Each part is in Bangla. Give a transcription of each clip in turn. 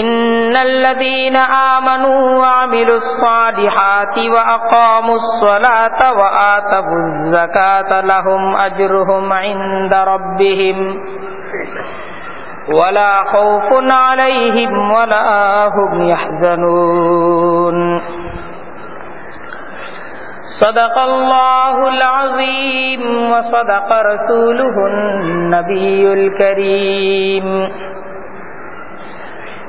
إن الذين آمنوا وعملوا الصالحات وأقاموا الصلاة وآتوا الزكاة لهم أجرهم عند ربهم ولا خوف عليهم ولا هم يحزنون. صدق الله العظيم وصدق رسوله النبي الكريم.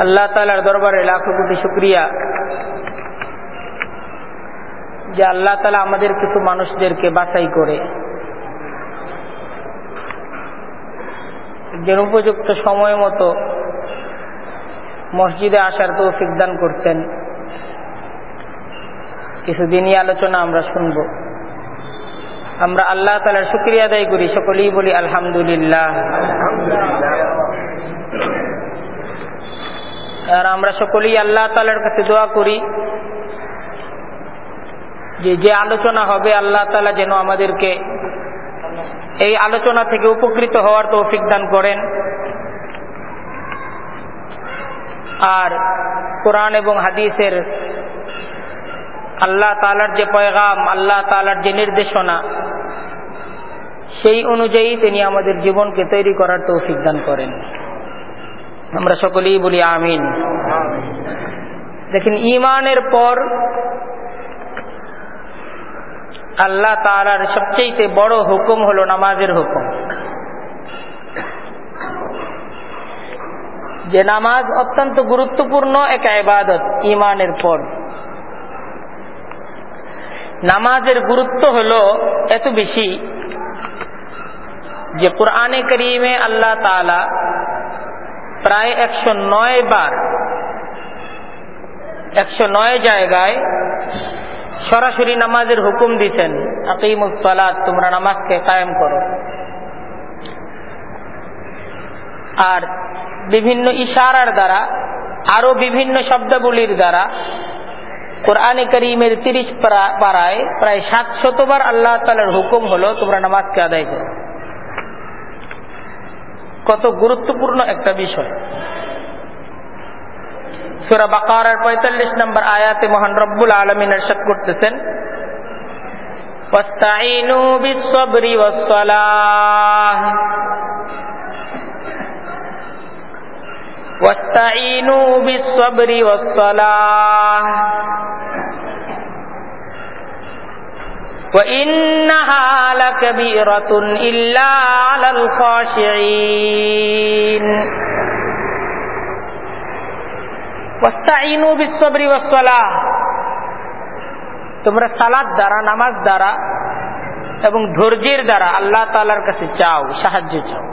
আল্লাহ তালার দরবারে লাখো কোটি শুক্রিয়া যে আল্লাহ তালা আমাদের কিছু মানুষদেরকে বাছাই করে যে উপযুক্ত সময় মতো মসজিদে আসার তৌফিক দান করছেন কিছুদিনই আলোচনা আমরা শুনব। আমরা আল্লাহ তালার শুক্রিয়া আদায় করি, সকলেই বলি আলহামদুলিল্লাহ। আর আমরা সকলেই আল্লাহ তালার কাছে দোয়া করি যে যে আলোচনা হবে, আল্লাহ তালা যেন আমাদেরকে এই আলোচনা থেকে উপকৃত হওয়ার তৌফিক দান করেন। আর কোরআন এবং হাদিসের আল্লাহ তালার যে পয়গাম, আল্লাহ তালার যে নির্দেশনা, সেই অনুযায়ী তিনি আমাদের জীবনকে তৈরি করার তৌফিক দান করেন। আমরা সকলেই বলি আমিন। দেখেন ইমানের পর আল্লাহ তালার সবচেয়ে বড় হুকুম হলো নামাজের হুকুম। যে নামাজ অত্যন্ত গুরুত্বপূর্ণ এক আবাদত ইমানের পর। নামাজের গুরুত্ব হলো এত বেশি যে কোরআনে করিমে আল্লাহ তালা প্রায় একশো নয় বার, একশো নয় জায়গায় সরাসরি নামাজের হুকুম দিচ্ছেন আকিমুসালাত তোমরা নামাজকে কায়েম করো। আর বিভিন্ন ইশারার দ্বারা আরও বিভিন্ন শব্দাবলীর দ্বারা, কোরআনে করিমের তিরিশ পাড়ায় প্রায় সাতশতবার আল্লাহ তালার হুকুম হলো, তোমরা নামাজকে আদায় করো। কত গুরুত্বপূর্ণ একটা বিষয় সুরা বাকার পঁয়তাল্লিশ নম্বর আয়াতে মহান রব্বুল আলমিন এরশাদ করতেছেন واستعينوا بالصبر والصلاة وإنها لكبيرة إلا على الخاشعين واستعينوا بالصبر والصلاة তোমরা সালাদ দ্বারা নামাজ দ্বারা এবং ধৈর্যের দ্বারা আল্লাহ তালার কাছে চাও সাহায্য চাও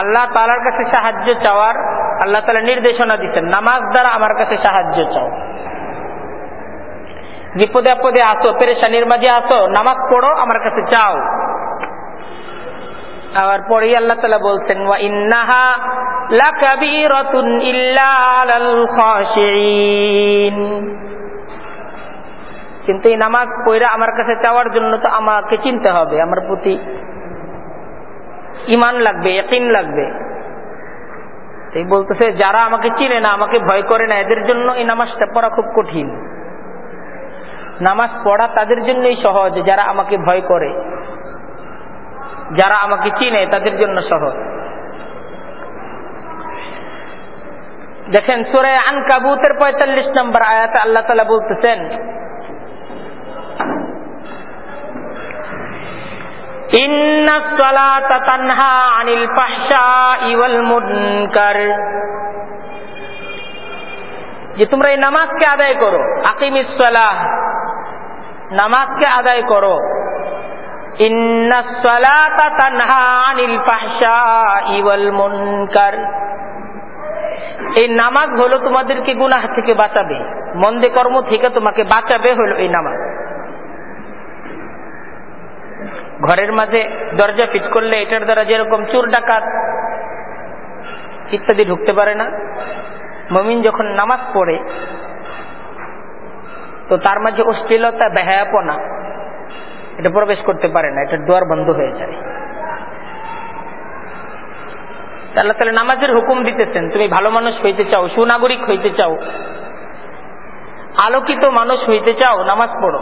আল্লাহ তালার কাছে সাহায্য চাওয়ার আল্লাহ তালা নির্দেশনা দিচ্ছেন নামাজ দ্বারা আমার কাছে সাহায্য চাও বিপদে আপদে আসো, পেরেশানির মাঝে আসো, নামাজ পড়ো, আমার কাছে চাও আবার পরেই আল্লাহ তালা বলছেন কিন্তু এই নামাজ পড়া আমার কাছে চাওয়ার জন্য তো আমাকে চিনতে হবে, আমার প্রতি ইমান লাগবে একিন লাগবে। এই বলতেছে, যারা আমাকে চিনে না, আমাকে ভয় করে না, এদের জন্য এই নামাজটা পড়া খুব কঠিন। নামাজ পড়া তাদের জন্যই সহজ, যারা আমাকে ভয় করে। যারা আমাকে চিনে, তাদের জন্য সহজ। দেখেন, সুরে আন কাবুতের পঁয়তাল্লিশ নম্বর আয়াতে আল্লাহ তালা বলতেছেন যে তোমরা এই নামাজকে আদায় করো আকিম ইসালাহ নামাজকে আদায় করো। এই নামাজ হলো তোমাদেরকে গুনাহ থেকে বাঁচাবে। মন্দে কর্ম থেকে তোমাকে বাঁচাবে হলো এই নামাজ। ঘরের মাঝে দরজা ফিট করলে এটার দ্বারা যেরকম চোর ডাকাত ইত্যাদি ঢুকতে পারে না। মমিন যখন নামাজ পড়ে তো তার মাঝে অশ্লীলতা, বেহায়াপনা, এটা প্রবেশ করতে পারে না, এটা দোয়ার বন্ধ হয়ে যায়। আল্লাহ তাহলে নামাজের হুকুম দিতেছেন, তুমি ভালো মানুষ হইতে চাও, সুনাগরিক হইতে চাও, আলোকিত মানুষ হইতে চাও, নামাজ পড়ো,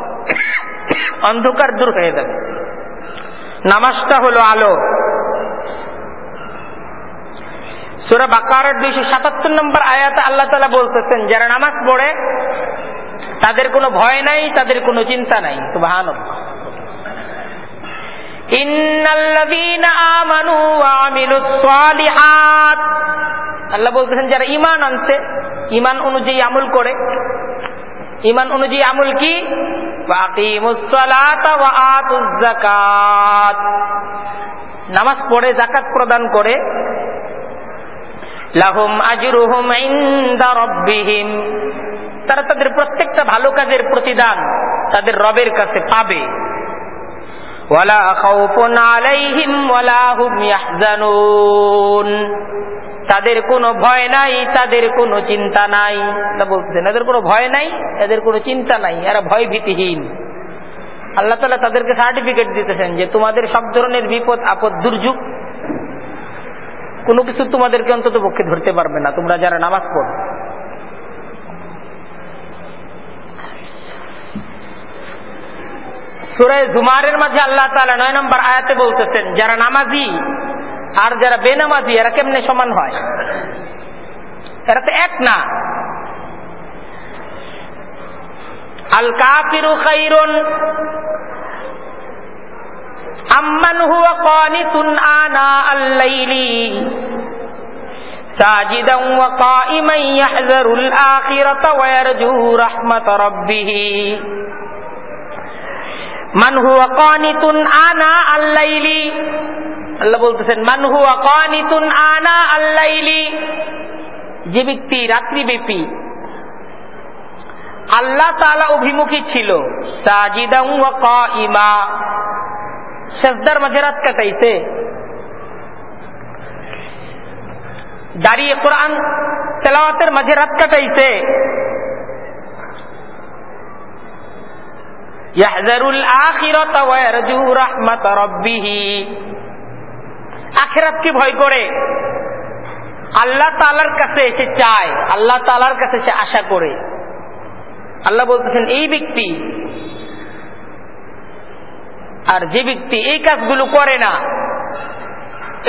অন্ধকার দূর হয়ে যাবে। নামাজটা হলো আলো। সুরা বাকার দুইশো সাতাত্তর নম্বর আয়াতে আল্লাহ তালা বলতেছেন, যারা নামাজ পড়ে তাদের কোনো ভয় নাই, তাদের কোনো চিন্তা নাই। তো আল্লাহ বলতেছেন, যারা ইমান আনছে ইমান অনুযায়ী আমল করে। ইমান অনুযায়ী কি? নামাজ পড়ে জাকাত প্রদান করে। লাহুম আজরুহুম ইনদা রব্বিহিম। তারা তাদের প্রত্যেকটা ভালো কাজের প্রতিদান তাদের রবের কাছে পাবে। তাদের কোনো ভয় নাই, তাদের কোনো চিন্তা নাই। তা বলতেছেন এদের কোনো ভয় নাই এদের কোনো চিন্তা নাই, এরা ভয় ভীতিহীন আল্লাহ তালা তাদেরকে সার্টিফিকেট দিতেছেন যে তোমাদের সব ধরনের বিপদ, আপদ, দুর্যোগ, কোনো কিছু তোমাদেরকে অন্তত পক্ষে ধরতে পারবে না। তোমরা যারা নামাজ পড়ো সুরায় জুমারের মাঝে আল্লাহ তালা নয় নম্বর আয়াতে বলতেছেন যারা নামাজি আর যারা বেনামাজি এরা কেমনে সমান হয় এরা তো এক না আল কাফিরু খাইরুন আম্মান হুয়া কানিতুন আনা আল-লাইলি ساجدا وقائما يحذر الآخرة ويرجو رحمة ربه মানহু অকানিতুন আনা আল্লাইলি। আল্লাহ বলতেছেন মানহু অকানিতুন আনা আল্লাইলি। যে ব্যক্তি রাত্রিব্যাপী আল্লাহ তালা অভিমুখী ছিল ইমা সেজদার মাঝে রাত কাটাইছে। দাঁড়িয়ে কোরআন তেলাওয়াতের মাঝে রাত কাটাইছে। ইয়াহজারুল আখিরাতা ওয়া ইয়ারজু রাহমাত রাব্বিহি। আখেরাতকে ভয় করে। আল্লাহ তালার কাছে এসে চায়। আল্লাহ তালার কাছে সে আশা করে। আল্লাহ বলতেছেন, এই ব্যক্তি আর যে ব্যক্তি এই কাজগুলো করে না,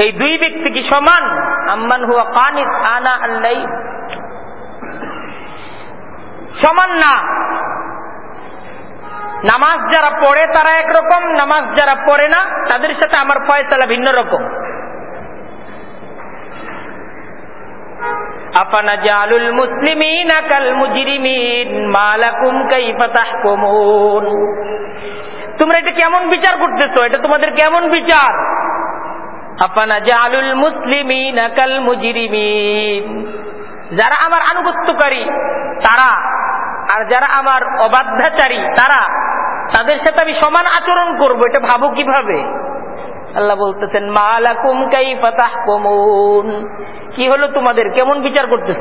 এই দুই ব্যক্তি কি সমান? আম্মান হুয়া কানিত, আনা আল্লাই সমান না। নামাজ যারা পড়ে, তারা একরকম, নামাজ যারা পড়ে না, তাদের সাথে আমার ফয়সালা ভিন্ন রকম। আফানা জালুল মুসলিমিন কাল মুজরিমিন মালাকুম কাইফা তাহকুমুন। তোমরা এটা কেমন বিচার করতেছো? এটা তোমাদের কেমন বিচার? যারা আমার আনুগত্যকারী, তারা, আর যারা আমার অবাধ্যাচারী, তারা তাদের সাথে আমি সমান আচরণ করব, এটা ভাবো কীভাবে? আল্লাহ বলতেছেন, মালাকুম কাই ফাতাহ কমুন কি হলো তোমাদের? কেমন বিচার করতেছ?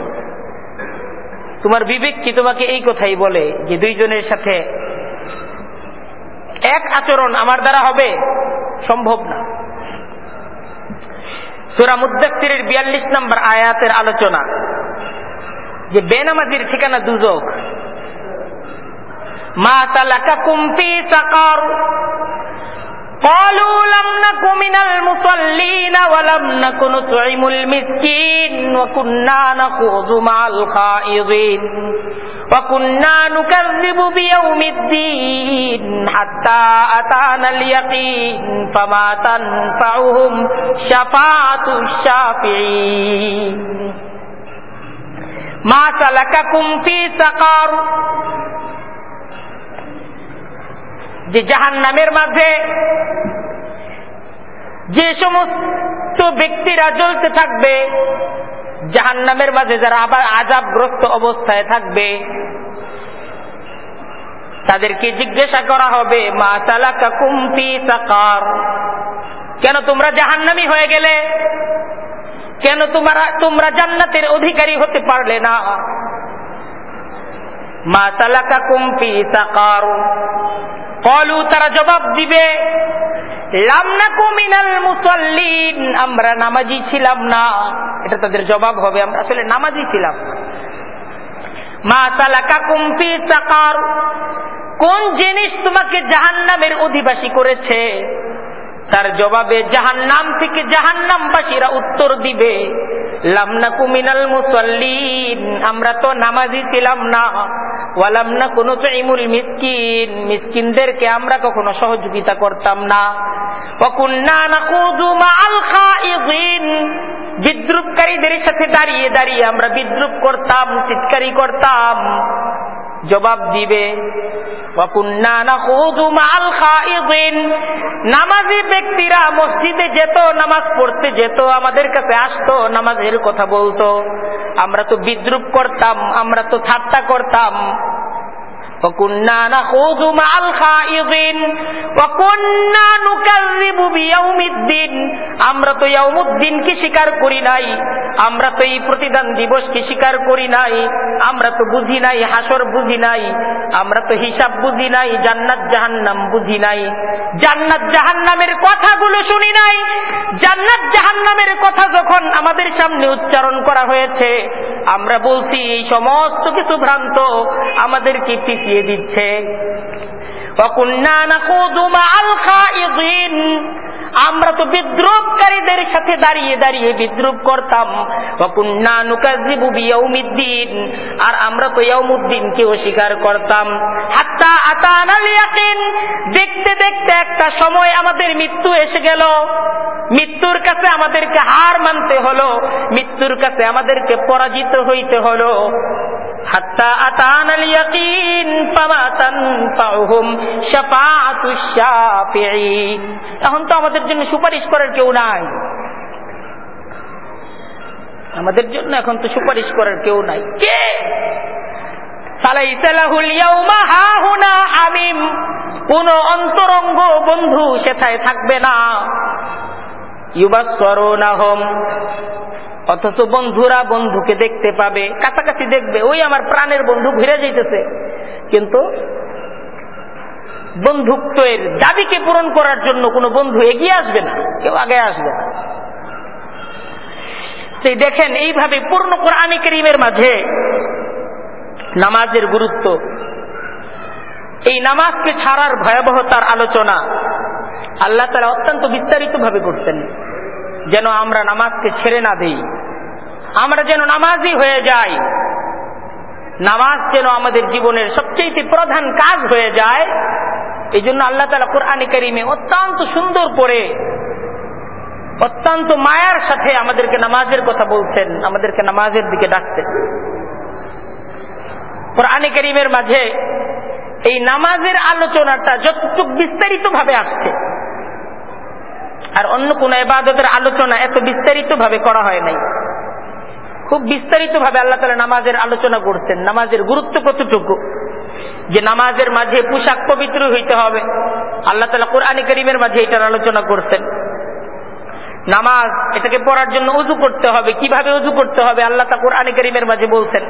তোমার বিবেক কি তোমাকে এই কথাই বলে যে দুইজনের সাথে এক আচরণ আমার দ্বারা হবে, সম্ভব না। সুরা মুদাসিরের বিয়াল্লিশ নম্বর আয়াতের আলোচনা, যে বেনামাজির ঠিকানা দুজক। মা তালাকা কুমফি সাকার قالوا لم نك من المصلين ولم نك نطعم المسكين وكنا نخوض مع الخائضين وكنا نكذب بيوم الدين حتى أتانا اليقين فما تنفعهم شفاعة الشافعين ما سلككم في سقر যে জাহান নামের মাঝে যে সমস্ত ব্যক্তিরা জ্বলতে থাকবে জাহান নামের মাঝে যারা আবার আজাবগ্রস্ত অবস্থায় থাকবে, তাদেরকে জিজ্ঞাসা করা হবে, মা চালাকা কুমফি সাকার? কেন তোমরা জাহান্নামি হয়ে গেলে? কেন তোমরা তোমরা জান্নাতের অধিকারী হতে পারলে না? মা তালাকা কুমফি সাকার? কলু তারা জবাব দিবে মিনাল মুসল্লিন, আমরা নামাজি ছিলাম না। এটা তাদের জবাব হবে, আমরা আসলে নামাজি ছিলাম মা তালাকা কুমফি সাকার, কোন জিনিস তোমাকে জাহান্নামের অধিবাসী করেছে? তার জবাবে জাহান থেকে জাহান নামবাসীরা উত্তর দিবে লামনা কুমিনাল মুসল্লিন, আমরা তো নামাজি ছিলাম না। ওয়ালাম না কোনো ইমুল মিসকিন, মিসকিনদেরকে আমরা কখনো সহযোগিতা করতাম না। বিদ্রুপকারীদের সাথে দাঁড়িয়ে দাঁড়িয়ে আমরা বিদ্রুপ করতাম, চিৎকারি করতাম। জবাব দিবে নামাজি ব্যক্তিরা মসজিদে যেত, নামাজ পড়তে যেত, আমাদের কাছে আসতো, নামাজের কথা বলতো। আমরা তো বিদ্রুপ করতাম, আমরা তো ঠাট্টা করতাম। وكنا نخوض مع الخائضين وكنا نكذب بيوم الدين আমরা তো ইয়াউমুদ্দিনকে স্বীকার করি নাই আমরা তো এই প্রতিদান দিবসকে স্বীকার করি নাই আমরা তো বুঝি নাই হাসর বুঝি নাই আমরা তো হিসাব বুঝি নাই জান্নাত জাহান্নাম বুঝি নাই জান্নাত জাহান্নামের কথাগুলো শুনি নাই জান্নাত জাহান্নামের কথা যখন আমাদের সামনে উচ্চারণ করা হয়েছে আমরা বলছি এই সমস্ত কিছু ভ্রান্ত আমাদেরকে পিছিয়ে দিচ্ছে। আমরা তো বিদ্রুপকারীদের সাথে দাঁড়িয়ে দাঁড়িয়ে বিদ্রুপ করতাম। আর আমরা তো ইয়মুদ্দিনকে অস্বীকার করতাম। হাত্তা আতানাল দেখতে দেখতে একটা সময় আমাদের মৃত্যু এসে গেল। মৃত্যুর কাছে আমাদেরকে হার মানতে হলো। মৃত্যুর কাছে আমাদেরকে পরাজিত হইতে হলো। হাত্তা আতানাল ইয়াকিন ফামা তানফাউহুম শাফাআতুশ শাফিঈন। এখন তো আমাদের জন্য সুপারিশ করার কেউ নাই। আমাদের জন্য এখন তো সুপারিশ করার কেউ নাই। কে? কোন অন্তরঙ্গ বন্ধু সেথায় থাকবে না। ইউবাসরুনাহুম অথচ বন্ধুরা বন্ধুকে দেখতে পাবে, কাছাকাছি দেখবে। ওই আমার প্রাণের বন্ধু ঘুরে যাইতেছে। কিন্তু বন্ধুত্বের দাবিকে পূরণ করার জন্য কোনো বন্ধু এগিয়ে আসবে না, কেউ আগে আসবে না। সেই দেখেন, এইভাবে পূর্ণ কোরআনে করিমের মাঝে নামাজের গুরুত্ব, এই নামাজকে ছাড়ার ভয়াবহতার আলোচনা আল্লাহ তারা অত্যন্ত বিস্তারিত ভাবে করতেন যেন আমরা নামাজকে ছেড়ে না দিই। আমরা যেন নামাজই হয়ে যাই। নামাজ যেন আমাদের জীবনের সবচেয়ে প্রধান কাজ হয়ে যায় এই জন্য আল্লাহ তালা কোরআনে করিমে অত্যন্ত সুন্দর করে, অত্যন্ত মায়ার সাথে আমাদেরকে নামাজের কথা বলছেন, আমাদেরকে নামাজের দিকে ডাকতেন কোরআনে করিমের মাঝে এই নামাজের আলোচনাটা যতটুক বিস্তারিত ভাবে আসছে, আর অন্য কোন এবাদতের আলোচনা এত বিস্তারিত ভাবে করা হয় নাই। খুব বিস্তারিত ভাবে আল্লাহ তালা নামাজের আলোচনা করছেন, নামাজের গুরুত্ব কতটুকু? যে নামাজের মাঝে পোশাক পবিত্র হইতে হবে। আল্লাহ তালা কোরআন করিমের মাঝে এটার আলোচনা করছেন। নামাজ এটাকে পড়ার জন্য উজু করতে হবে। কীভাবে উজু করতে হবে? আল্লাহ তা কোরআন করিমের মাঝে বলছেন।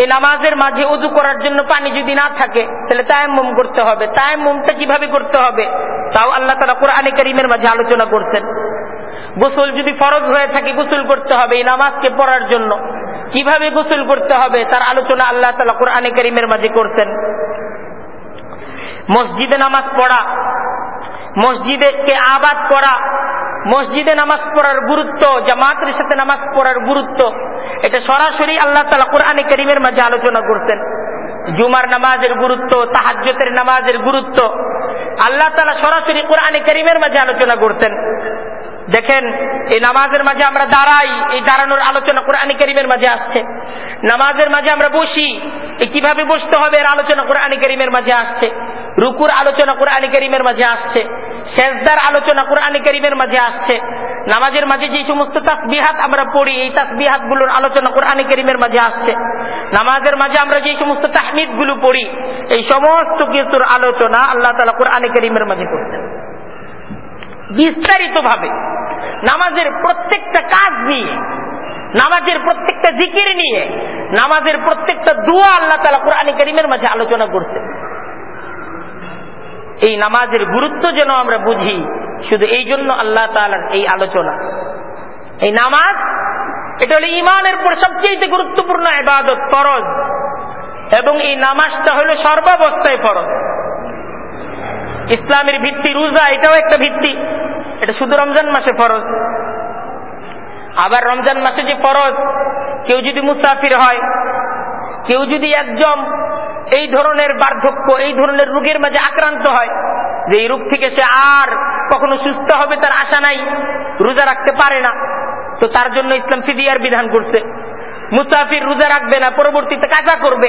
এই নামাজের মাঝে উজু করার জন্য পানি যদি না থাকে, তাহলে তায়াম্মুম করতে হবে। তায়াম্মুমটা কীভাবে করতে হবে? তাও আল্লাহ তালা কোরআন করিমের মাঝে আলোচনা করছেন। গোসল যদি ফরজ হয়ে থাকে গোসল করতে হবে, এই নামাজকে পড়ার জন্য। কীভাবে গোসল করতে হবে? তার আলোচনা আল্লাহ তালা কোরআনে করিমের মাঝে করছেন। মসজিদে নামাজ পড়া, মসজিদকে আবাদ করা, মসজিদে নামাজ পড়ার গুরুত্ব, জামাতের সাথে নামাজ পড়ার গুরুত্ব, এটা সরাসরি আল্লাহ তালা কোরআনে করিমের মাঝে আলোচনা করতেন জুমার নামাজের গুরুত্ব তাহাজ্যতের নামাজের গুরুত্ব, আল্লাহ তালা সরাসরি কোরআনে করিমের মাঝে আলোচনা করতেন দেখেন, এই নামাজের মাঝে আমরা দাঁড়াই, এই দাঁড়ানোর আলোচনা কোরআনী করিমের মাঝে আসছে। নামাজের মাঝে আমরা বসি, এই কীভাবে বসতে হবে এর আলোচনা কোরআনী করিমের মাঝে আসছে। রুকুর আলোচনা কোরআনী করিমের মাঝে আসছে। শেষদার আলোচনা কোরআনী করিমের মাঝে আসছে। নামাজের মাঝে যে সমস্ত তাসবিহাত আমরা পড়ি, এই তাসবিহাতগুলোর আলোচনা কোরআনী করিমের মাঝে আসছে। নামাজের মাঝে আমরা যে সমস্ত তাহমিদগুলো পড়ি, এই সমস্ত কিছুর আলোচনা আল্লাহ তালা কোরআনী করিমের মাঝে করতেন। বিস্তারিত ভাবে নামাজের প্রত্যেকটা কাজ নিয়ে, নামাজের প্রত্যেকটা জিকির নিয়ে, নামাজের প্রত্যেকটা দুয়া আল্লাহ তালা কোরআন করিমের মাঝে আলোচনা করছে। এই নামাজের গুরুত্ব যেন আমরা বুঝি, শুধু এই জন্য আল্লাহ তালার এই আলোচনা। এই নামাজ, এটা হলো ইমানের পর সবচেয়ে গুরুত্বপূর্ণ এবাদত ফরজ। এবং এই নামাজটা হলো সর্বাবস্থায় ফরজ। ইসলামের ভিত্তি, রোজা, এটাও একটা ভিত্তি। এটা শুধু রমজান মাসে ফরজ। আবার রমজান মাসে যে ফরজ, কেউ যদি মুসাফির হয়, কেউ যদি একজন এই ধরনের বার্ধক্য, এই ধরনের রোগের মাঝে আক্রান্ত হয়, যে এই রোগ থেকে সে আর কখনো সুস্থ হবে তার আশা নাই, রোজা রাখতে পারে না, তো তার জন্য ইসলাম ফিদিয়ার বিধান করছে। মুসাফির রোজা রাখবে না, পরবর্তীতে কাজা করবে।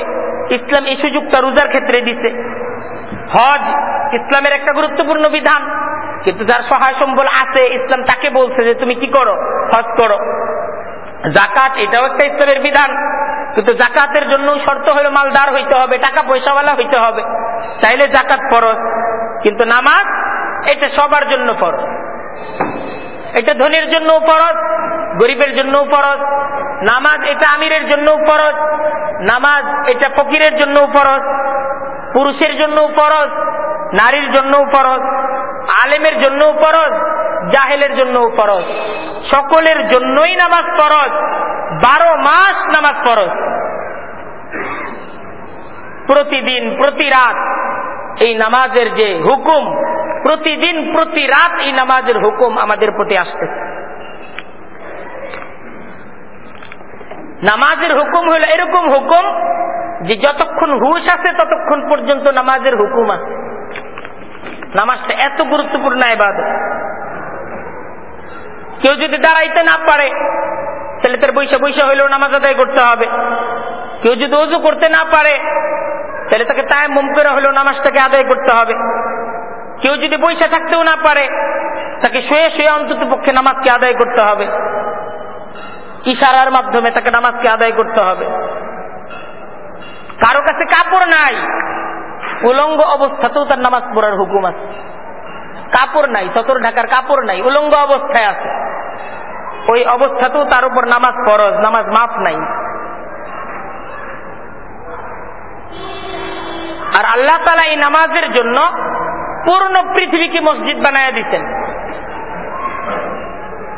ইসলাম এই সুযোগটা রোজার ক্ষেত্রে দিছে। হজ ইসলামের একটা গুরুত্বপূর্ণ বিধান। কিন্তু যার সহায় সম্বল আছে, ইসলাম তাকে বলছে যে তুমি কি করো? হজ করো। জাকাত এটাও একটা ইসলামের বিধান। কিন্তু জাকাতের জন্য শর্ত হলো মালদার হইতে হবে টাকা পয়সাওয়ালা হইতে হবে। চাইলে জাকাত ফরজ, কিন্তু নামাজ, এটা সবার জন্য ফরজ। এটা ধনীর জন্য ফরজ, গরিবের জন্য ফরজ, নামাজ এটা আমিরের জন্য ফরজ, নামাজ এটা ফকিরের জন্য ফরজ। পুরুষের জন্য ফরজ নারীর জন্য ফরজ আলেমের জন্য ফরজ জাহেলের জন্য ফরজ সকলের জন্যই নামাজ ফরজ, বারো মাস নামাজ ফরজ। প্রতিদিন, প্রতি রাত এই নামাজের যে হুকুম, প্রতিদিন, প্রতি রাত এই নামাজের হুকুম আমাদের প্রতি আসতেছে। নামাজের হুকুম হলো এরকম হুকুম যে যতক্ষণ হুশ আছে, ততক্ষণ পর্যন্ত নামাজের হুকুম আছে। নামাজটা এত গুরুত্বপূর্ণ এবাদত কেউ যদি দাঁড়াইতে না পারে, তাহলে তার বৈশা বৈশা হইলেও নামাজ আদায় করতে হবে। কেউ যদি অজু করতে না পারে, তাহলে তাকে তাই মুম করে হলেও নামাজটাকে আদায় করতে হবে। কেউ যদি বৈশা থাকতেও না পারে, তাকে শুয়ে শুয়ে অন্তত পক্ষে নামাজকে আদায় করতে হবে। ইশারার মাধ্যমে তাকে নামাজকে আদায় করতে হবে। কারও কাছে কাপড় নাই। উলঙ্গ অবস্থাতেও তার নামাজ পড়ার হুকুম আছে। কাপড় নাই, সতর ঢাকার কাপড় নাই, উলঙ্গ অবস্থায় আছে। ওই অবস্থাতেও তার উপর নামাজ ফরজ, নামাজ মাফ নাই। আর আল্লাহ তালা এই নামাজের জন্য পূর্ণ পৃথিবীকে মসজিদ বানায়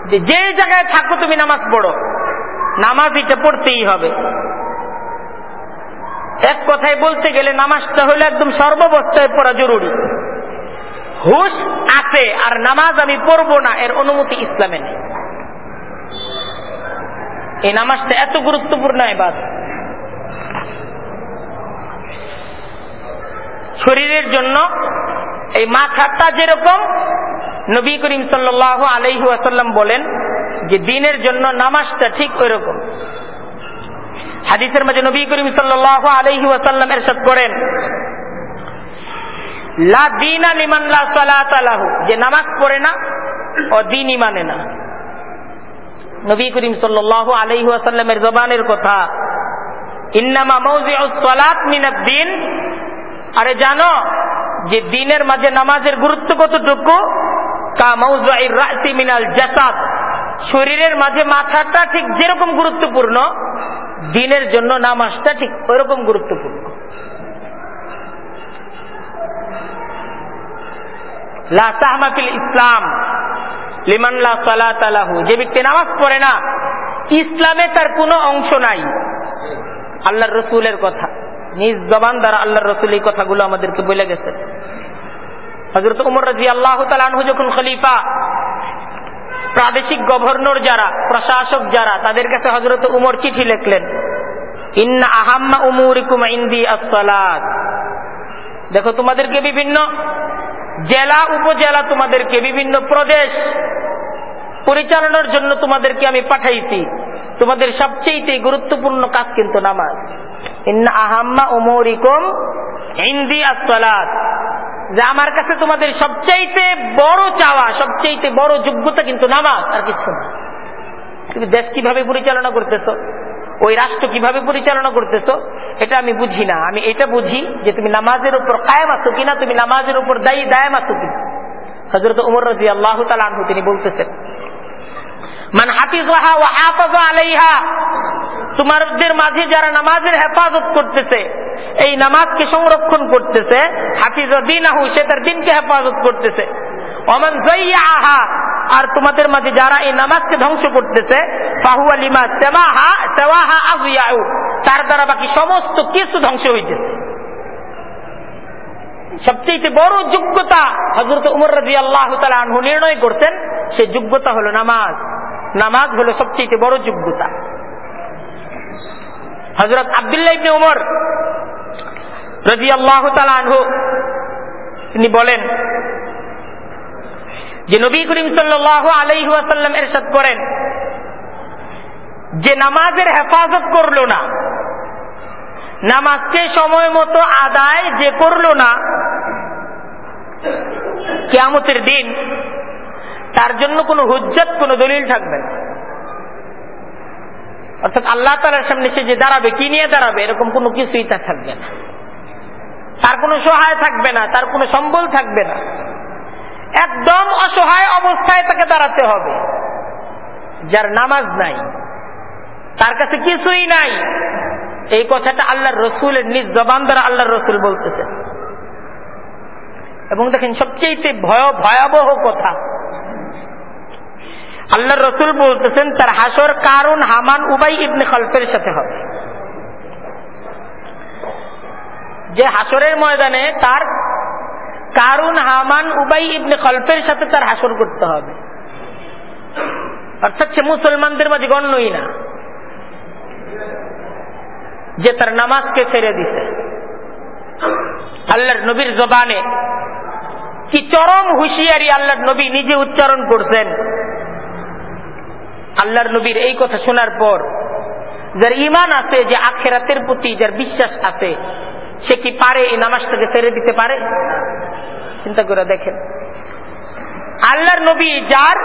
যে যে জায়গায় থাকো তুমি নামাজ পড়ো। নামাজ এটা পড়তেই হবে। এক কথায় বলতে গেলে নামাজটা হলো একদম সর্বাবস্থায় পড়া জরুরি। হুশ আছে আর নামাজ আমি পড়ব না, এর অনুমতি ইসলামে নেই। এই নামাজটা এত গুরুত্বপূর্ণ এবার। শরীরের জন্য এই মাথাটা যেরকম নবী করিম সাল্লাহ আলহি আসাল্লাম বলেন যে দিনের জন্য নামাজটা ঠিক ওই রকম হাদিসের মাঝে নবী করিম সাল্লাহ আলহি এরশাদ করেন, লা দিনা লিমান লা যে নামাজ পড়ে না ও দিনই মানে না। নবী করিম সাল্লাল্লাহু আলাইহি ওয়াসাল্লামের জবানের কথা, ইন্নামা মাউজিউস সালাত মিনাদ দিন আরে জানো, যে দিনের মাঝে নামাজের গুরুত্ব কতটুকু? কা মাউজুইর রাসি মিনাল জাসাদ শরীরের মাঝে মাথাটা ঠিক যেরকম গুরুত্বপূর্ণ দিনের জন্য নামাজটা ঠিক ওইরকম গুরুত্বপূর্ণ। লা তাহমাফিল ইসলাম লিমান লা সালাত যে ব্যক্তি নামাজ পড়ে না, ইসলামে তার কোনো অংশ নাই। আল্লাহর রসুলের কথা। নিজ জবান দ্বারা আল্লাহর রসুল এই কথাগুলো আমাদেরকে বলে গেছে হজরত উমর রাজি আল্লাহ যখন খলিফা প্রাদেশিক গভর্নর যারা, প্রশাসক যারা, তাদের কাছে হজরত উমর চিঠি লিখলেন। ইন্না আহাম্মা উমুরিকুম ইন্দি আসসালাত। দেখো, তোমাদেরকে বিভিন্ন জেলা, উপজেলা তোমাদেরকে বিভিন্ন প্রদেশ পরিচালনার জন্য তোমাদেরকে আমি পাঠাইছি। তোমাদের সবচেয়ে গুরুত্বপূর্ণ কাজ কিন্তু নামাজ। আহাম্মা উমরিকুম ইন্দি আসসালাত। যে আমার কাছে তোমাদের সবচাইতে বড় চাওয়া সবচাইতে বড় যোগ্যতা কিন্তু নামাজ, আর কিছু না। তুমি দেশ কীভাবে পরিচালনা করতেছ? ওই রাষ্ট্র কীভাবে পরিচালনা করতেছ? এটা আমি বুঝি না। আমি এটা বুঝি যে তুমি নামাজের উপর কায়েম আছো কিনা, তুমি নামাজের উপর দায়ী, দায়াম আছো কিনা। হজরত উমর রাজি আল্লাহ তিনি বলতেছেন মান হাফিজাহা ও হাফাজা আলাইহা। তোমাদের মাঝে যারা নামাজের হেফাজত করতেছে, এই নামাজকে সংরক্ষণ করতেছে, হাফিজা দিন আহু সে তার দিনকে হেফাজত করতেছে। অমান আহা আর তোমাদের মাঝে যারা এই নামাজকে ধ্বংস করতেছে, ফাহুয়া লিমা সেমাহা সেওয়াহা আগুয়াউ তার দ্বারা বাকি সমস্ত কিছু ধ্বংস হইতেছে। সবচেয়ে বড় যোগ্যতা হজরত উমর রাজি আল্লাহ আনহু নির্ণয় করতেন সে যোগ্যতা হলো নামাজ। নামাজ হলো সবচেয়ে বড় যোগ্যতা। হজরত আবদুল্লাহ ইবনে উমর রাজি আল্লাহ আনহু, তিনি বলেন যে নবী করিম সাল্লাহ আলাইহাসাল্লাম এরশাদ করেন, যে নামাজের হেফাজত করল না নামাজকে সময় মতো আদায় যে করল না, কেয়ামতের দিন তার জন্য কোনো হুজ্জত, কোনো দলিল থাকবে না। অর্থাৎ আল্লাহ তালার সামনে সে যে দাঁড়াবে, কি নিয়ে দাঁড়াবে, এরকম কোনো কিছুই তার থাকবে না। তার কোনো সহায় থাকবে না, তার কোনো সম্বল থাকবে না। একদম অসহায় অবস্থায় তাকে দাঁড়াতে হবে। যার নামাজ নাই, তার কাছে কিছুই নাই। এই কথাটা আল্লাহর রসুলের নিজ জবান দ্বারা আল্লাহর রসুল বলতেছে এবং দেখেন সবচেয়ে ভয় ভয়াবহ কথা আল্লাহর রসুল বলতেছেন, তার হাসর কারণ হামান উবাই ইবনে খলফের সাথে হবে। যে হাসরের ময়দানে তার কারুন হামান উবাই ইবনে খলফের সাথে তার হাসর করতে হবে। অর্থাৎ সে মুসলমানদের মাঝে গণ্যই না। যে তার নামাজকে ছেড়ে দিছে। আল্লাহর নবীর জবানে কি চরম হুঁশিয়ারি আল্লাহর নবী নিজে উচ্চারণ করছেন। আল্লাহর নবীর এই কথা শোনার পর যার ইমান আছে, যে আখেরাতের প্রতি যার বিশ্বাস আছে, সে কি পারে এই নামাজটাকে ছেড়ে দিতে পারে? চিন্তা করে দেখেন। আল্লাহর নবী যার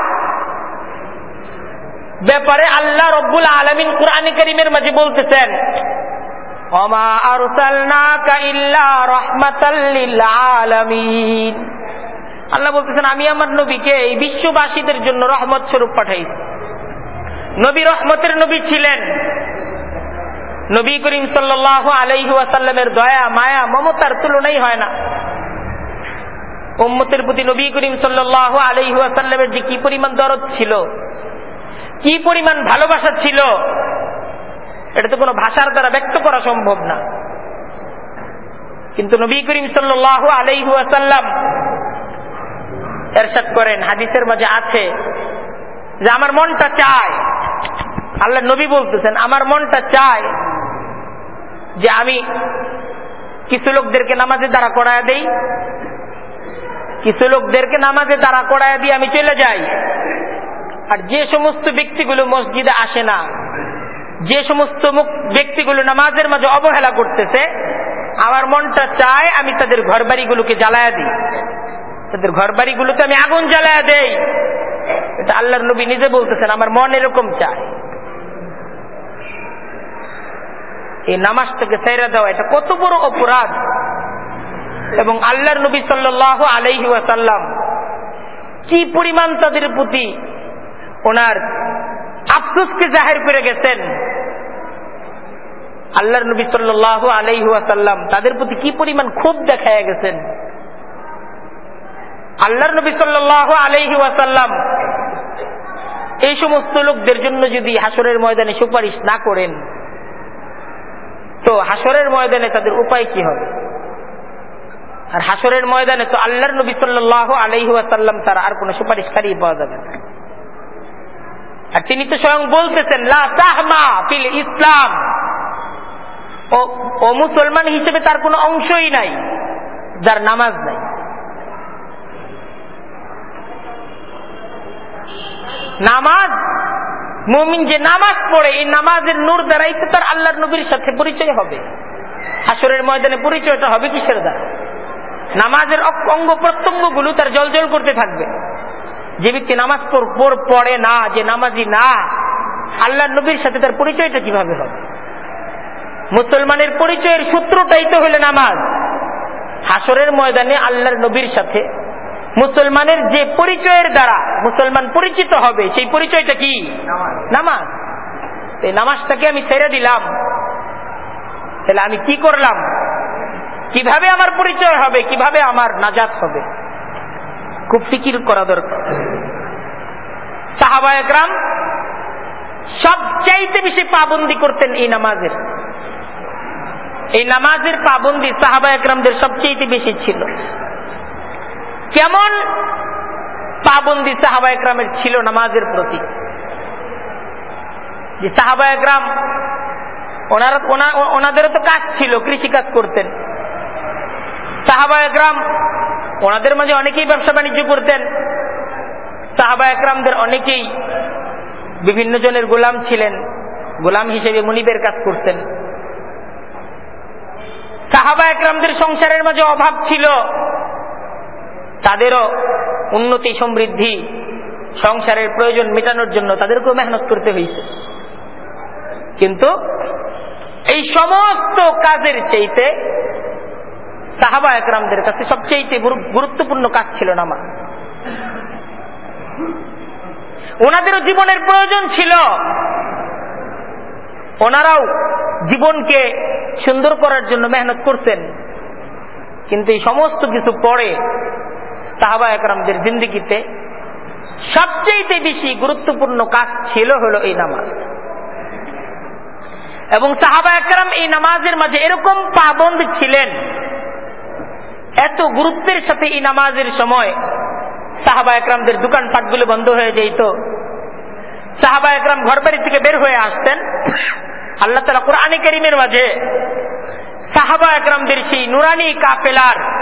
ব্যাপারে আল্লাহ রব্বুল আলমিন কোরআন করিমের মাঝে বলতেছেন আল্লাহ বলতেছেন, আমি আমার নবীকে এই বিশ্ববাসীদের জন্য রহমত স্বরূপ পাঠাইছি। নবী রহমতের নবী ছিলেন। নবী করিম সাল্লাহ আসাল্লামের দয়া, মায়া, মমতার তুলনাই হয় না। উম্মতের প্রতি নবী করিম সাল্লাহ আসাল্লামের যে কি পরিমাণ দরদ ছিল, কি পরিমাণ ভালোবাসা ছিল, এটা তো কোনো ভাষার দ্বারা ব্যক্ত করা সম্ভব না। কিন্তু নবী করিম সাল্লাহ আসাল্লাম এরশাদ করেন, হাদিসের মাঝে আছে যে আমার মনটা চায় আল্লাহ নবী বলতেছেন, আমার মনটা চায় যে আমি কিছু লোকদেরকে নামাজে দাঁড়া করায় দেই, কিছু লোকদেরকে নামাজে দাঁড়া করায় দিয়ে আমি চলে যাই। আর যে সমস্ত ব্যক্তিগুলো মসজিদে আসে না, যে সমস্ত ব্যক্তিগুলো নামাজের মাঝে অবহেলা করতেছে, আমার মনটা চায় আমি তাদের ঘর বাড়িগুলোকে জ্বালায়া দিই। তাদের ঘর বাড়িগুলোতে আমি আগুন জ্বালায়া দেই। এটা আল্লাহর নবী নিজে বলতেছেন, আমার মন এরকম চায়। এই নামাজটাকে সেরা দেওয়া, এটা কত বড় অপরাধ। এবং আল্লাহর নবী সাল্লাহ আলাইহি ওয়াসাল্লাম কি পরিমাণ তাদের প্রতি ওনার আফসোসকে জাহের করে গেছেন। আল্লাহর নবী সাল্লাহ আলাইহি ওয়াসাল্লাম তাদের প্রতি কি পরিমাণ ক্ষোভ দেখায় গেছেন। আল্লাহর নবী সাল্লাহ আলাইহি ওয়াসাল্লাম এই সমস্ত লোকদের জন্য যদি হাসরের ময়দানে সুপারিশ না করেন তো হাসরের ময়দানে তাদের উপায় কি হবে? আর হাসরের ময়দানে তো আল্লাহর নবী সাল্লাহ আলহিহাসাল্লাম তার আর কোন সুপারিশকারী পাওয়া যাবে না। আর তিনি তো স্বয়ং বলতেছেন, লা ফিল ইসলাম। ও মুসলমান হিসেবে তার কোনো অংশই নাই, যার নামাজ নাই। নামাজ মুমিন যে নামাজ পড়ে, এই নামাজের নূর দ্বারাই তো তার আল্লাহর নবীর সাথে পরিচয় হবে। হাসরের ময়দানে পরিচয়টা হবে কিসের দ্বারা? নামাজের অঙ্গ প্রত্যঙ্গগুলো তার জল জল করতে থাকবে। যে ব্যক্তি নামাজ পড়ে না, যে নামাজি না আল্লাহ নবীর সাথে তার পরিচয়টা কীভাবে হবে? মুসলমানের পরিচয়ের সূত্রটাই তো হইলে নামাজ। হাসরের ময়দানে আল্লাহর নবীর সাথে মুসলমানের যে পরিচয়ের দ্বারা মুসলমান পরিচিত হবে সেই পরিচয়টা কি? নামাজ। এই নামাজটাকে আমি ছেড়ে দিলাম। তাহলে আমি কি করলাম? কীভাবে আমার পরিচয় হবে? কীভাবে আমার নাজাত হবে? খুব ফিকির করা দরকার। সাহাবা একরাম সবচাইতে বেশি পাবন্দি করতেন এই নামাজের। এই নামাজের পাবন্দি সাহাবা একরামদের সবচেয়ে বেশি ছিল। কেমন পাবন্দি সাহাবা একরামের ছিল নামাজের প্রতি? যে সাহাবা একরাম ওনারা ওনাদেরও তো কাজ ছিল কৃষি কাজ করতেন। সাহাবা একরাম ওনাদের মাঝে অনেকেই ব্যবসা বাণিজ্য করতেন। সাহাবা একরামদের অনেকেই বিভিন্ন জনের গোলাম ছিলেন, গোলাম হিসেবে মুনিবের কাজ করতেন। সাহাবা একরামদের সংসারের মাঝে অভাব ছিল তাদেরও উন্নতি সমৃদ্ধি, সংসারের প্রয়োজন মেটানোর জন্য তাদেরকেও মেহনত করতে হয়েছে কিন্তু এই সমস্ত কাজের চাইতে সাহাবা একরামদের কাছে সবচেয়ে গুরুত্বপূর্ণ কাজ ছিল নামা ওনাদেরও জীবনের প্রয়োজন ছিল। ওনারাও জীবনকে সুন্দর করার জন্য মেহনত করতেন। কিন্তু এই সমস্ত কিছু পরে সাহাবা একরামদের জিন্দিগিতে সবচেয়ে বেশি গুরুত্বপূর্ণ কাজ ছিল হলো এই নামাজ। এবং সাহাবা একরাম এই নামাজের মাঝে এরকম পাবন্দ ছিলেন, এত গুরুত্বের সাথে এই নামাজের সময় সাহাবা একরামদের দোকানপাটগুলো বন্ধ হয়ে যেত। সাহাবা একরাম ঘর বাড়ি থেকে বের হয়ে আসতেন। আল্লাহ তালা কোরআন করিমের মাঝে সাহাবা একরামদের সেই নুরানি কাপেলার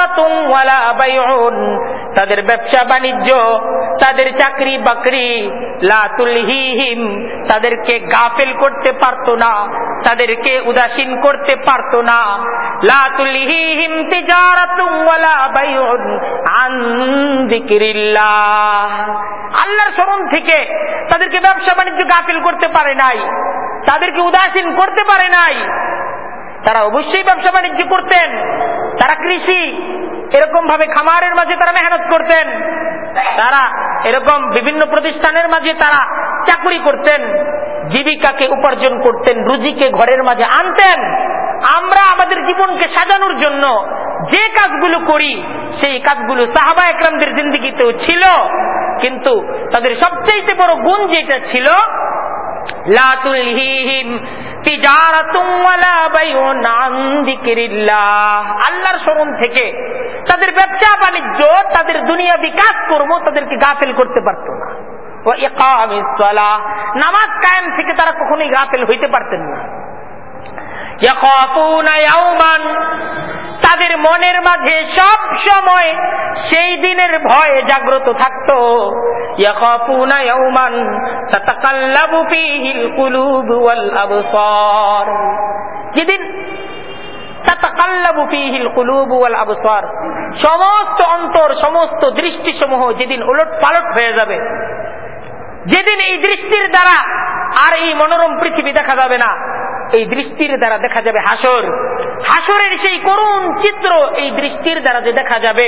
তাদের ব্যবসা বাণিজ্য, তাদের চাকরি বাকরি লাতুলহিহিম তাদেরকে গাফেল করতে পারত না, তাদেরকে উদাসীন করতে পারত না। লাতুলহিহিম তিজারাতুম ওয়ালা বাইউন আন যিকরিল্লাহ। আল্লাহর স্মরণ থেকে তাদেরকে ব্যবসা বাণিজ্য গাফিল করতে পারে নাই, তাদেরকে উদাসীন করতে পারে নাই। তারা অবশ্যই ব্যবসা বাণিজ্য করতেন, তারা কৃষি এরকম ভাবে খামারের মাঝে তারা মেহনত করতেন। তারা এরকম বিভিন্ন প্রতিষ্ঠানের মাঝে তারা চাকরি করতেন। জীবিকাকে উপার্জন করতেন, রুজিকে ঘরের মাঝে আনতেন। আমরা আমাদের জীবনকে সাজানোর জন্য যে কাজগুলো করি, সেই কাজগুলো সাহাবা একরামদের জিন্দিগিতেও ছিল। কিন্তু তাদের সবচেয়ে বড় গুণ যেটা ছিল আল্লাহর স্মরণ থেকে তাদের ব্যবসা বাণিজ্য, তাদের দুনিয়া বিকাশ করব তাদেরকে গাফেল করতে পারত না। নামাজ কায়েম থেকে তারা কখনোই গাফেল হইতে পারতেন না। তাদের মনের মাঝে সব সময় সেই দিনের ভয় জাগ্রত থাকত। যেদিন সমস্ত অন্তর, সমস্ত দৃষ্টিসমূহ যেদিন উলট পালট হয়ে যাবে যেদিন এই দৃষ্টির দ্বারা আর এই মনোরম পৃথিবী দেখা যাবে না, এই দৃষ্টির দ্বারা দেখা যাবে হাসর। হাসরের সেই করুণ চিত্র এই দৃষ্টির দ্বারা যে দেখা যাবে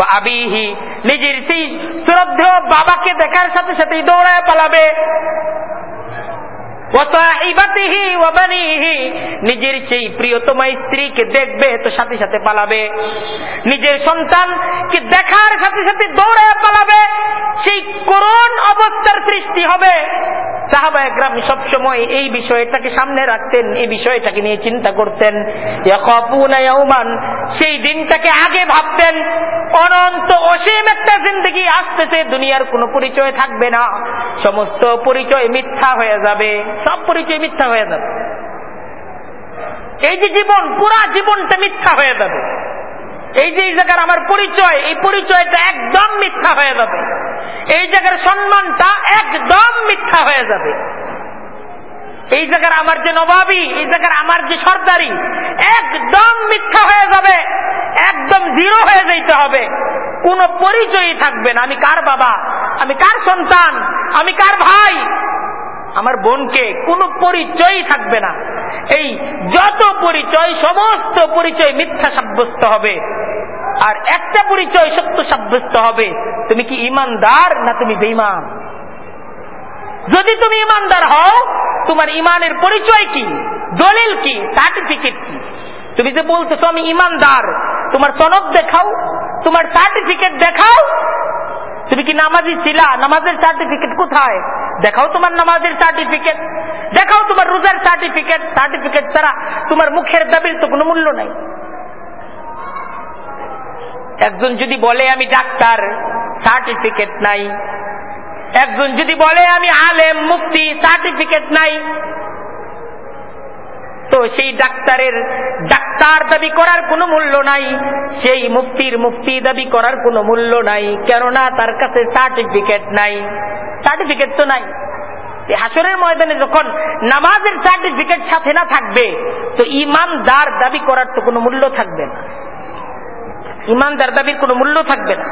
ও আবিহি নিজের সেই শ্রদ্ধেয় বাবাকে দেখার সাথে সাথেই দৌড়ায় পালাবে নিজের সেই প্রিয়তমা স্ত্রীকে দেখবে, তো সাথে সাথে পালাবে। নিজের সন্তানকে দেখার সাথে সাথে দৌড়ায় পালাবে। সেই করুণ অবস্থার সৃষ্টি হবে। সাহাবা একরাম সবসময় এই বিষয়টাকে সামনে রাখতেন, এই বিষয়টাকে নিয়ে চিন্তা করতেন। সেই দিনটাকে আগে ভাবতেন। অনন্ত অসীম একটা জিন্দগি আসতেছে, দুনিয়ার কোনো পরিচয় থাকবে না। সমস্ত পরিচয় মিথ্যা হয়ে যাবে। সব পরিচয় মিথ্যা হয়ে যাবে। এই যে জীবন, পুরা জীবনটা মিথ্যা হয়ে যাবে। এই যে এই জায়গার আমার পরিচয়, এই পরিচয়টা একদম মিথ্যা হয়ে যাবে। এই জায়গার সম্মানটা একদম মিথ্যা হয়ে যাবে। এই জায়গার আমার যে নবাবি, এই জায়গার আমার যে সর্দারি, একদম মিথ্যা হয়ে যাবে। একদম জিরো হয়ে যেতে হবে। কোনো পরিচয়ই থাকবে না। আমি কার বাবা? আমি কার সন্তান? আমি কার ভাই? আমার বোনকে কোনো পরিচয়ই থাকবে না। এই যত পরিচয়, সমস্ত পরিচয় মিথ্যা সাব্যস্ত হবে। আর একটা পরিচয় সত্য সাব্যস্ত হবে, তুমি কি ইমানদার না তুমি বেইমান যদি তুমি ইমানদার হও, তোমার ইমানের পরিচয় কি? দলিল কি? সার্টিফিকেট কি? তুমি যে বলতেছো আমি ইমানদার, তোমার সনদ দেখাও, তোমার সার্টিফিকেট দেখাও তুমি কি নামাজি ছিলা? নামাজের সার্টিফিকেট কোথায়? দেখাও তোমার নামাজের সার্টিফিকেট দেখাও তোমার রোজার সার্টিফিকেট সার্টিফিকেট ছাড়া তোমার মুখের দাবির তো কোনো মূল্য নাই। একজন যদি বলে আমি ডাক্তার সার্টিফিকেট নাই। একজন যদি বলে আমি আলেম মুক্তি সার্টিফিকেট নাই। তো সেই ডাক্তারের, ডাক্তার দাবি করার কোনো মূল্য নাই, সেই মুক্তির মুক্তি দাবি করার কোনো মূল্য নাই, কেননা তার কাছে সার্টিফিকেট নাই। সার্টিফিকেট তো নাই। হাসরের ময়দানে যখন নামাজের সার্টিফিকেট সাথে না থাকবে, তো ইমানদার দাবি করার তো কোনো মূল্য থাকবে না। ইমানদার দাবির কোনো মূল্য থাকবে না।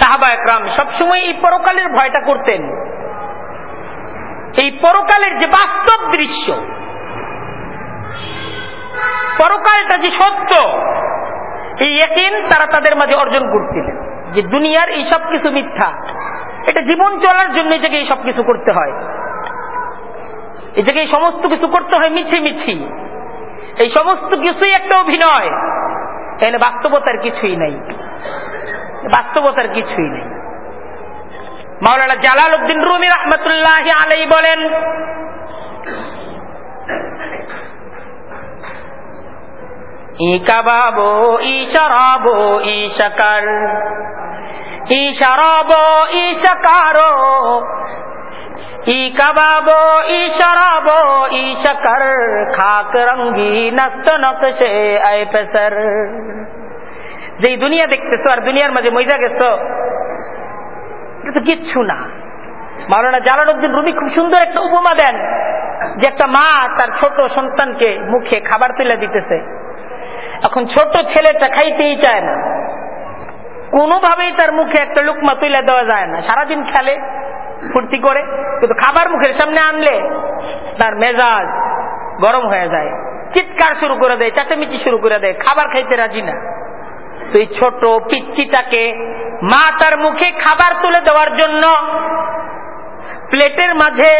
সাহাবা একরাম সবসময় এই পরকালের ভয়টা করতেন। এই পরকালের যে বাস্তব দৃশ্য, পরকালটা যে সত্য, এই একিন তারা তাদের মাঝে অর্জন করছিলেন। যে দুনিয়ার এই সব কিছু মিথ্যা, এটা জীবন চলার জন্য এটাকে এই সব কিছু করতে হয়। এটাকে এই সমস্ত কিছু করতে হয় মিছি মিছি। এই সমস্ত কিছুই একটা অভিনয়। এখানে বাস্তবতার কিছুই নাই। বাস্তবতার কিছুই নেই। মাওলানা জালাল উদ্দিন রুমি রহমতুল্লাহ আলাই বলেন, ই কাবাবো, ই শরাবো, ই শকর, ই শরাবো, ই খাক রঙ্গি নক্ত নকশে আয় পেসর। যে দুনিয়া দেখতেছো আর দুনিয়ার মাঝে মজা গেছো এটা তো কিচ্ছু না। মাওলানা জালালউদ্দিন রুমি খুব সুন্দর একটা উপমা দেন, যে একটা মা তার ছোট সন্তানকে মুখে খাবার তুলে দিতেছে। এখন ছোট ছেলেটা খাইতেই চায় না। কোনোভাবেই তার মুখে একটা লুকমা তুলে দেওয়া যায় না। সারাদিন খেলে, ফুর্তি করে, কিন্তু খাবার মুখের সামনে আনলে তার মেজাজ গরম হয়ে যায়। চিৎকার শুরু করে দেয়, চাচামিচি শুরু করে দেয়, খাবার খাইতে রাজি না। তো এই ছোট পিচ্চিটাকে মা তার মুখে খাবার তুলে দেওয়ার জন্য প্লেটের মাঝে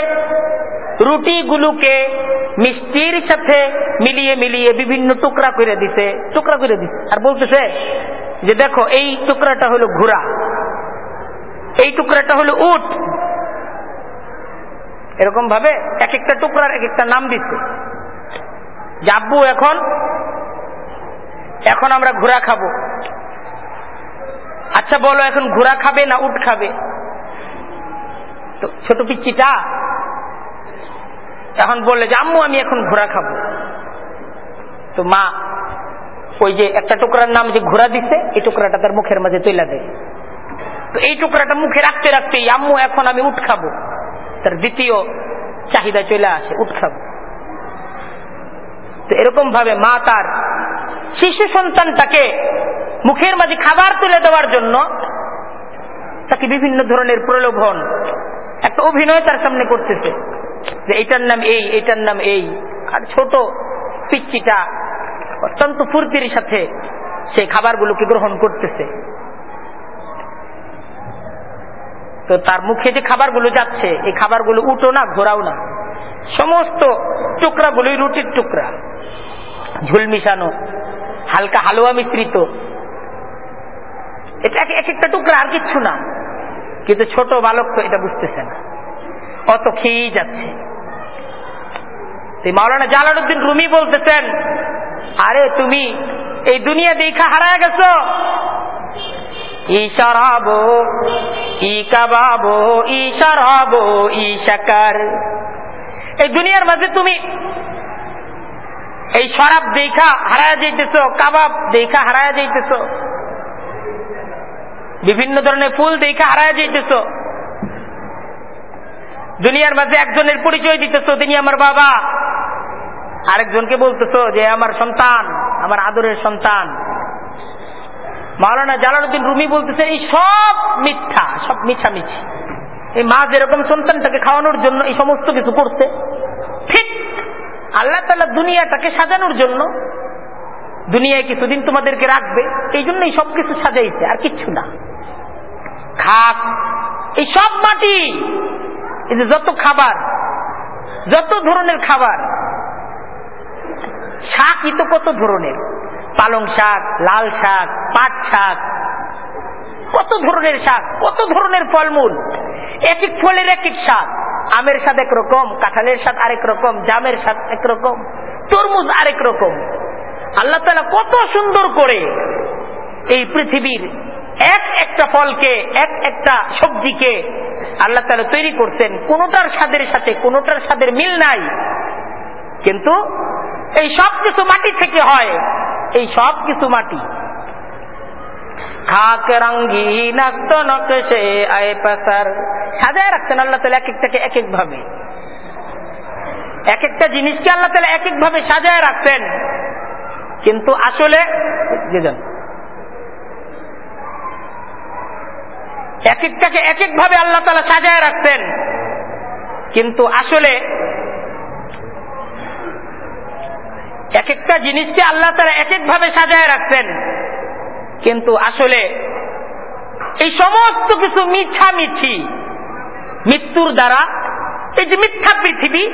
রুটিগুলোকে মিষ্টির সাথে মিলিয়ে মিলিয়ে বিভিন্ন টুকরা করে দিছে টুকরা করে দিছে আর বলতেছে যে দেখো, এই টুকরাটা হলো ঘোড়া, এই টুকরাটা হলো উট। এরকম ভাবে এক একটা টুকরার এক একটা নাম দিচ্ছে। যাব্বু এখন এখন আমরা ঘোড়া খাব। আচ্ছা বলো, এখন ঘোড়া খাবে না উট খাবে? তো ছোট পিচ্চিটা এখন বললে যে, আম্মু, আমি এখন ঘোড়া খাব। তো মা ওই যে একটা টুকরার নাম যে ঘোড়া দিচ্ছে এই টুকরাটা তার মুখের মাঝে তৈলা দেয় তো এই টুকরাটা মুখে রাখতে রাখতে আম্মু, এখন আমি উঠ খাব। তার দ্বিতীয় চাহিদা চলে আসে উঠ খাব। তো এরকম ভাবে মা তার শিশু সন্তানটাকে মুখের মাঝে খাবার তুলে দেওয়ার জন্য তাকে বিভিন্ন ধরনের প্রলোভন, একটা অভিনয় তার সামনে করতেছে যে এটার নাম এই, এটার নাম এই, আর ছোট পিচ্চিটা অত্যন্ত ফুর্তির সাথে সেই খাবারগুলোকে গ্রহণ করতেছে। তো তার মুখে যে খাবারগুলো যাচ্ছে, এই খাবারগুলো উঠো না, ঘোরাও না। সমস্ত টুকরাগুলোই রুটির টুকরা ঝুল মিশানো হালকা হালুয়া মিশ্রিত। এটা এক একটা টুকরা আর কিচ্ছু না। কিন্তু ছোট বালক তো এটা বুঝতেছে না। অত খেয়েই যাচ্ছে। মাওলানা জালালুদ্দিন রুমি বলতেছেন, আরে তুমি এই দুনিয়া দেখা হারায় গেছো। ই শরাবো, ই কাবাবো, ই শরাবো, ই শাকার। এই দুনিয়ার মাঝে তুমি এই শরাব দেখা হারায় যাইতেছ, কাবাব দেখা হারায় যাইতেছ। বিভিন্ন ধরনের ফুল দেখা হারায় যাইতেছ। দুনিয়ার মাঝে একজনের পরিচয় দিতেছ, তিনি আমার বাবা। আরেকজনকে বলতেছো যে, আমার সন্তান, আমার আদরের সন্তান। মাওলানা জালালুদ্দিন রুমি বলতেছে, এই সব মিথ্যা, সব মিছামিছি। এই মা যেরকম সন্তানটাকে খাওয়ানোর জন্য এই সমস্ত কিছু করছে আল্লাহ তালা দুনিয়াটাকে সাজানোর জন্য দুনিয়ায় কিছুদিন তোমাদেরকে রাখবে, এই জন্য এই সব কিছু সাজাইছে, আর কিচ্ছু না। খাক এই সব মাটি, এই যে যত খাবার, যত ধরনের খাবার, শাকই তো কত ধরনের, পালং শাক, লাল শাক, পাট শাক কত ধরনের শাক, কত ধরনের ফলমূল? এক এক ফলের এক এক স্বাদ। আমের স্বাদ একরকম, কাঁঠালের স্বাদ আরেক রকম, জামের স্বাদ একরকম তরমুজ আরেক রকম। আল্লাহ তালা কত সুন্দর করে এই পৃথিবীর এক একটা ফলকে, এক একটা সবজিকে আল্লাহ তালা তৈরি করছেন। কোনোটার স্বাদের সাথে, কোনোটার স্বাদের মিল নাই। কিন্তু এই সব কিছু মাটি থেকে হয়। এই সব কিছু মাটি খাক রঙ্গি নাক্ত নকশে আয় পাসার। সাজায় রাখছেন আল্লাহ তালা এক একটাকে এক এক ভাবে এক একটা জিনিসকে আল্লাহ তালা এক এক ভাবে সাজায় রাখছেন। কিন্তু আসলে এক একটাকে এক এক ভাবে আল্লাহ তালা সাজায় রাখছেন। কিন্তু আসলে এক একটা জিনিসকে আল্লাহ তারা এক এক ভাবে সাজায় রাখছেন। কিন্তু আসলে এই সমস্ত কিছু মিথ্যা মিছি মৃত্যুর দ্বারা এই যে মিথ্যা পৃথিবী,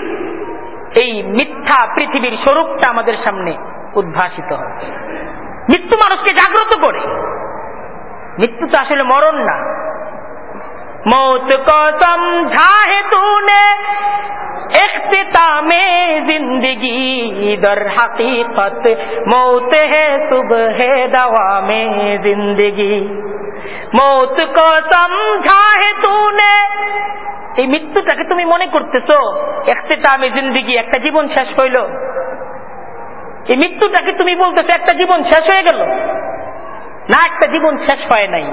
এই মিথ্যা পৃথিবীর স্বরূপটা আমাদের সামনে উদ্ভাসিত হয় মৃত্যু মানুষকে জাগ্রত করে। মৃত্যু তো আসলে মরণ না। মৌত को समझा है तूने इख्तितामे जिंदगी दर हकीकत मौत है सुबह दवा में जिंदगी मौत को समझा है तूने এই মৃত্যুটাকে তুমি মনে করতেছো একটামে জিন্দিগি একটা জীবন শেষ হইল এই মৃত্যুটাকে তুমি বলতেছো একটা জীবন শেষ হয়ে গেল না একটা জীবন শেষ হয় নাই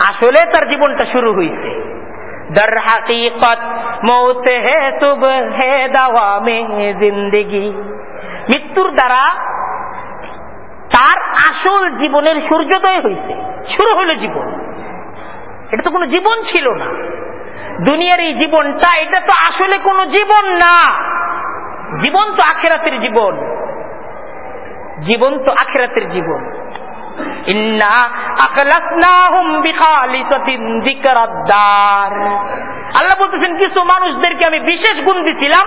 আসলে তার জীবনটা শুরু হয়েছে দর হাকিকত মৌত হে সুব হে দাওয়া মে জিন্দগি। মৃত্যুর দ্বারা তার আসল জীবনের সূর্যোদয় হয়েছে শুরু হলো জীবন। এটা তো কোনো জীবন ছিল না। দুনিয়ার এই জীবনটা, এটা তো আসলে কোনো জীবন না। জীবন তো আখেরাতের জীবন। জীবন তো আখেরাতের জীবন। আল্লাহ বলতেছেন, কিছু মানুষদেরকে আমি বিশেষ গুণ দিছিলাম,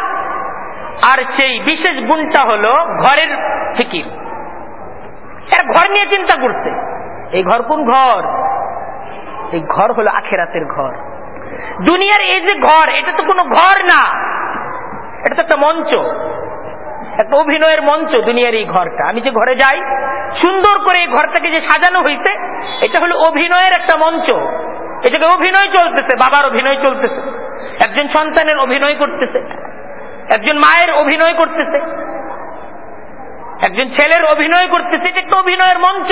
আর সেই বিশেষ গুণটা হলো ঘরের ফিকির এর ঘর নিয়ে চিন্তা করছে। এই ঘর কোন ঘর? এই ঘর হলো আখেরাতের ঘর। দুনিয়ার এই যে ঘর, এটা তো কোনো ঘর না। এটা তো একটা মঞ্চ। একটা অভিনয়ের মঞ্চ দুনিয়ার এই ঘরটা। আমি যে ঘরে যাই, সুন্দর করে এই ঘরটাকে যে সাজানো হয়েছে এটা হলো অভিনয়ের একটা মঞ্চ। এটাকে অভিনয় চলতেছে, বাবার অভিনয় চলতেছে। একজন সন্তানের অভিনয় করতেছে, একজন মায়ের অভিনয় করতেছে, একজন ছেলের অভিনয় করতেছে, এটা একটা অভিনয়ের মঞ্চ।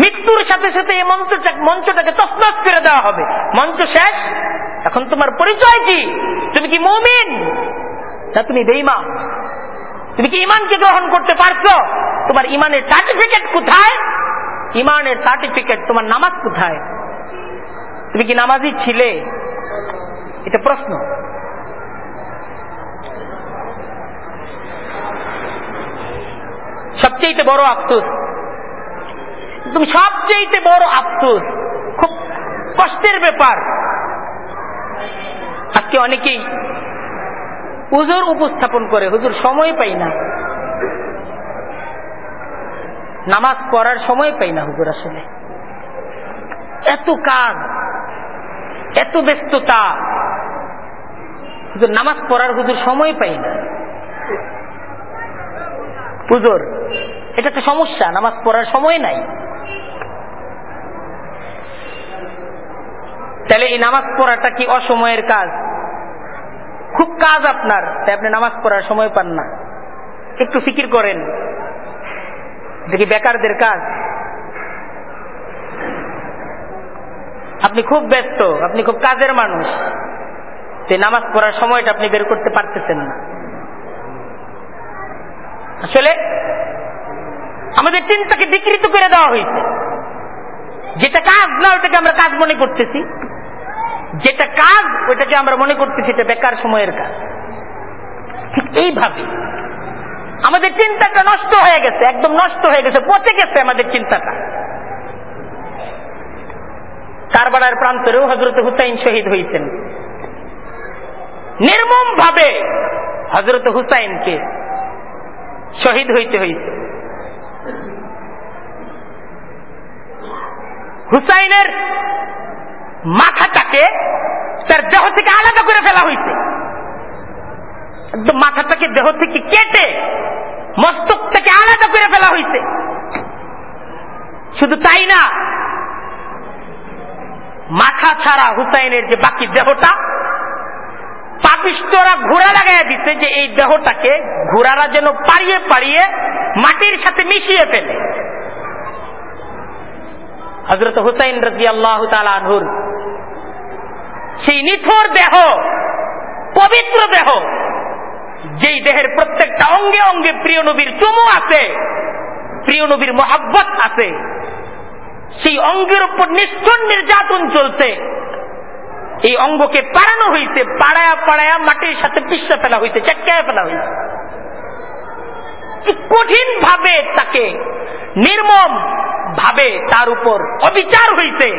মৃত্যুর সাথে সাথে এই মঞ্চটা মঞ্চটাকে তসনস করে দেওয়া হবে। মঞ্চ শেষ, এখন তোমার পরিচয় কি? তুমি কি মৌমিন? না, তুমি বেইমা তুমি কি ইমানকে গ্রহণ করতে পারছ? তোমার ইমানের সার্টিফিকেট কোথায়? ইমানের সার্টিফিকেট তোমার নামাজ কোথায়? তুমি কি নামাজি ছিলে? এটা প্রশ্ন। সবচেয়ে বড় আফসোস। তুমি সবচেয়ে বড় আফসোস। খুব কষ্টের ব্যাপার। আজকে অনেকেই হুজুর উপস্থাপন করে, হুজুর সময় পাই না। নামাজ পড়ার সময় পাই না হুজুর আসলে। এত কাজ, এত ব্যস্ততা। হুজুর নামাজ পড়ার হুজুর সময় পাই না। হুজুর, এটা তো সমস্যা, নামাজ পড়ার সময় নাই। তাহলে এই নামাজ পড়াটা কি অসময়ের কাজ? খুব কাজ আপনার। তাই আপনি নামাজ পড়ার সময় পান না। একটু ফিকির করেন। দেখি বেকারদের কাজ। আপনি খুব ব্যস্ত, আপনি খুব কাজের মানুষ। যে নামাজ পড়ার সময়টা আপনি বের করতে পারতেছেন না। আসলে আমাদের চিন্তাকে বিকৃত করে দেওয়া হয়েছে। যেটা কাজ না, ওটাকে আমরা কাজ মনে করতেছি। যেটা কাজ, ওইটাকে আমরা মনে করতেছি এটা বেকার সময়ের কাজ। ঠিক এইভাবে আমাদের চিন্তাটা নষ্ট হয়ে গেছে, একদম নষ্ট হয়ে গেছে, পচে গেছে আমাদের চিন্তাটা। কারবালার প্রান্তরেও হজরত হুসাইন শহীদ হয়েছেন নির্মম ভাবে হজরত হুসাইনকে শহীদ হইতে হয়েছে হুসাইনের মাথাটাকে তার দেহ থেকে আলাদা করে ফেলা হয়েছে। মাথাটাকে দেহ থেকে কেটে মস্তক থেকে আলাদা করে ফেলা হয়েছে। শুধু তাই না, মাথা ছাড়া হুসাইনের যে বাকি দেহটা, পাপিষ্টরা ঘোড়া লাগাইয়া দিচ্ছে যে এই দেহটাকে ঘোড়ারা যেন পাড়িয়ে পাড়িয়ে মাটির সাথে মিশিয়ে ফেলে। হজরত হুসাইন রাজি আল্লাহ আনহুর। সেই নিথর দেহ, পবিত্র দেহ, যেই দেহের প্রত্যেকটা অঙ্গে অঙ্গে প্রিয় নবীর চুমু আছে, প্রিয় নবীর মহাব্বত আছে, সেই অঙ্গের উপর নিষ্ঠুর নির্যাতন চলছে। এই অঙ্গকে পাড়ানো হয়েছে পাড়ায়া পাড়ায়া মাটির সাথে পিসা ফেলা হয়েছে চেটকায় ফেলা হয়েছে কঠিন ভাবে তাকে নির্মম ভাবে তার উপর অবিচার হইতে।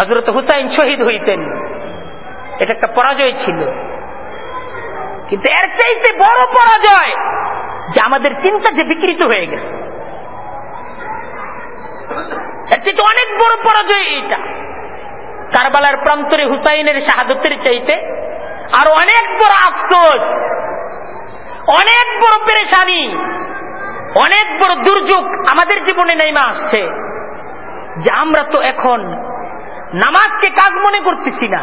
হজরত হুসাইন শহীদ হইতেন। এটা একটা পরাজয় ছিল। কিন্তু এর চাইতে বড় পরাজয় যে আমাদের চিন্তা যে বিকৃত হয়ে গেছে। এর চাইতে অনেক বড় পরাজয় এইটা। কারবালার প্রান্তরে হুসাইনের শাহাদতের চাইতে আর অনেক বড় আফসোস, অনেক বড় পেরেশানি অনেক বড় দুর্যোগ আমাদের জীবনে নেইমা আসছে। যে আমরা তো এখন নামাজকে কাজ মনে করতেছি না।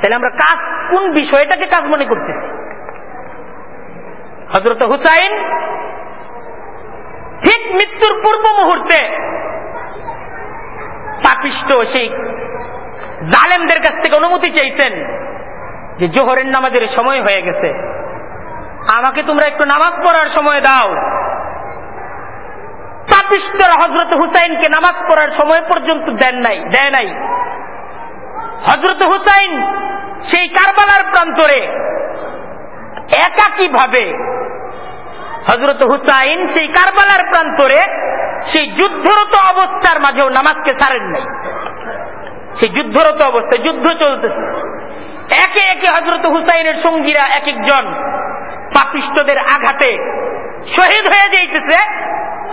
তাহলে আমরা কাজ কোন বিষয়টাকে কাজ মনে করতেছি? হজরত হুসাইন ঠিক মৃত্যুর পূর্ব মুহূর্তে পাপিষ্ট সেই জালেমদের কাছ থেকে অনুমতি চাইতেন যে জোহরের নামাজের সময় হয়ে গেছে। আমাকে তোমরা একটু নামাজ পড়ার সময় দাও। পাপিষ্টরা হজরত হুসাইনকে নামাজ পড়ার সময় পর্যন্ত দেন নাই, দেয় নাই। হজরত হুসাইন সেই কারবালার প্রান্তরে একাকি ভাবে হজরত হুসাইন সেই কারবালার প্রান্তরে সেই যুদ্ধরত অবস্থার মাঝেও নামাজকে ছাড়েন নাই। সেই যুদ্ধরত অবস্থায় যুদ্ধ চলতেছে। একে একে হজরত হুসাইনের সঙ্গীরা এক একজন পাপিষ্টদের আঘাতে শহীদ হয়ে যাইতেছে।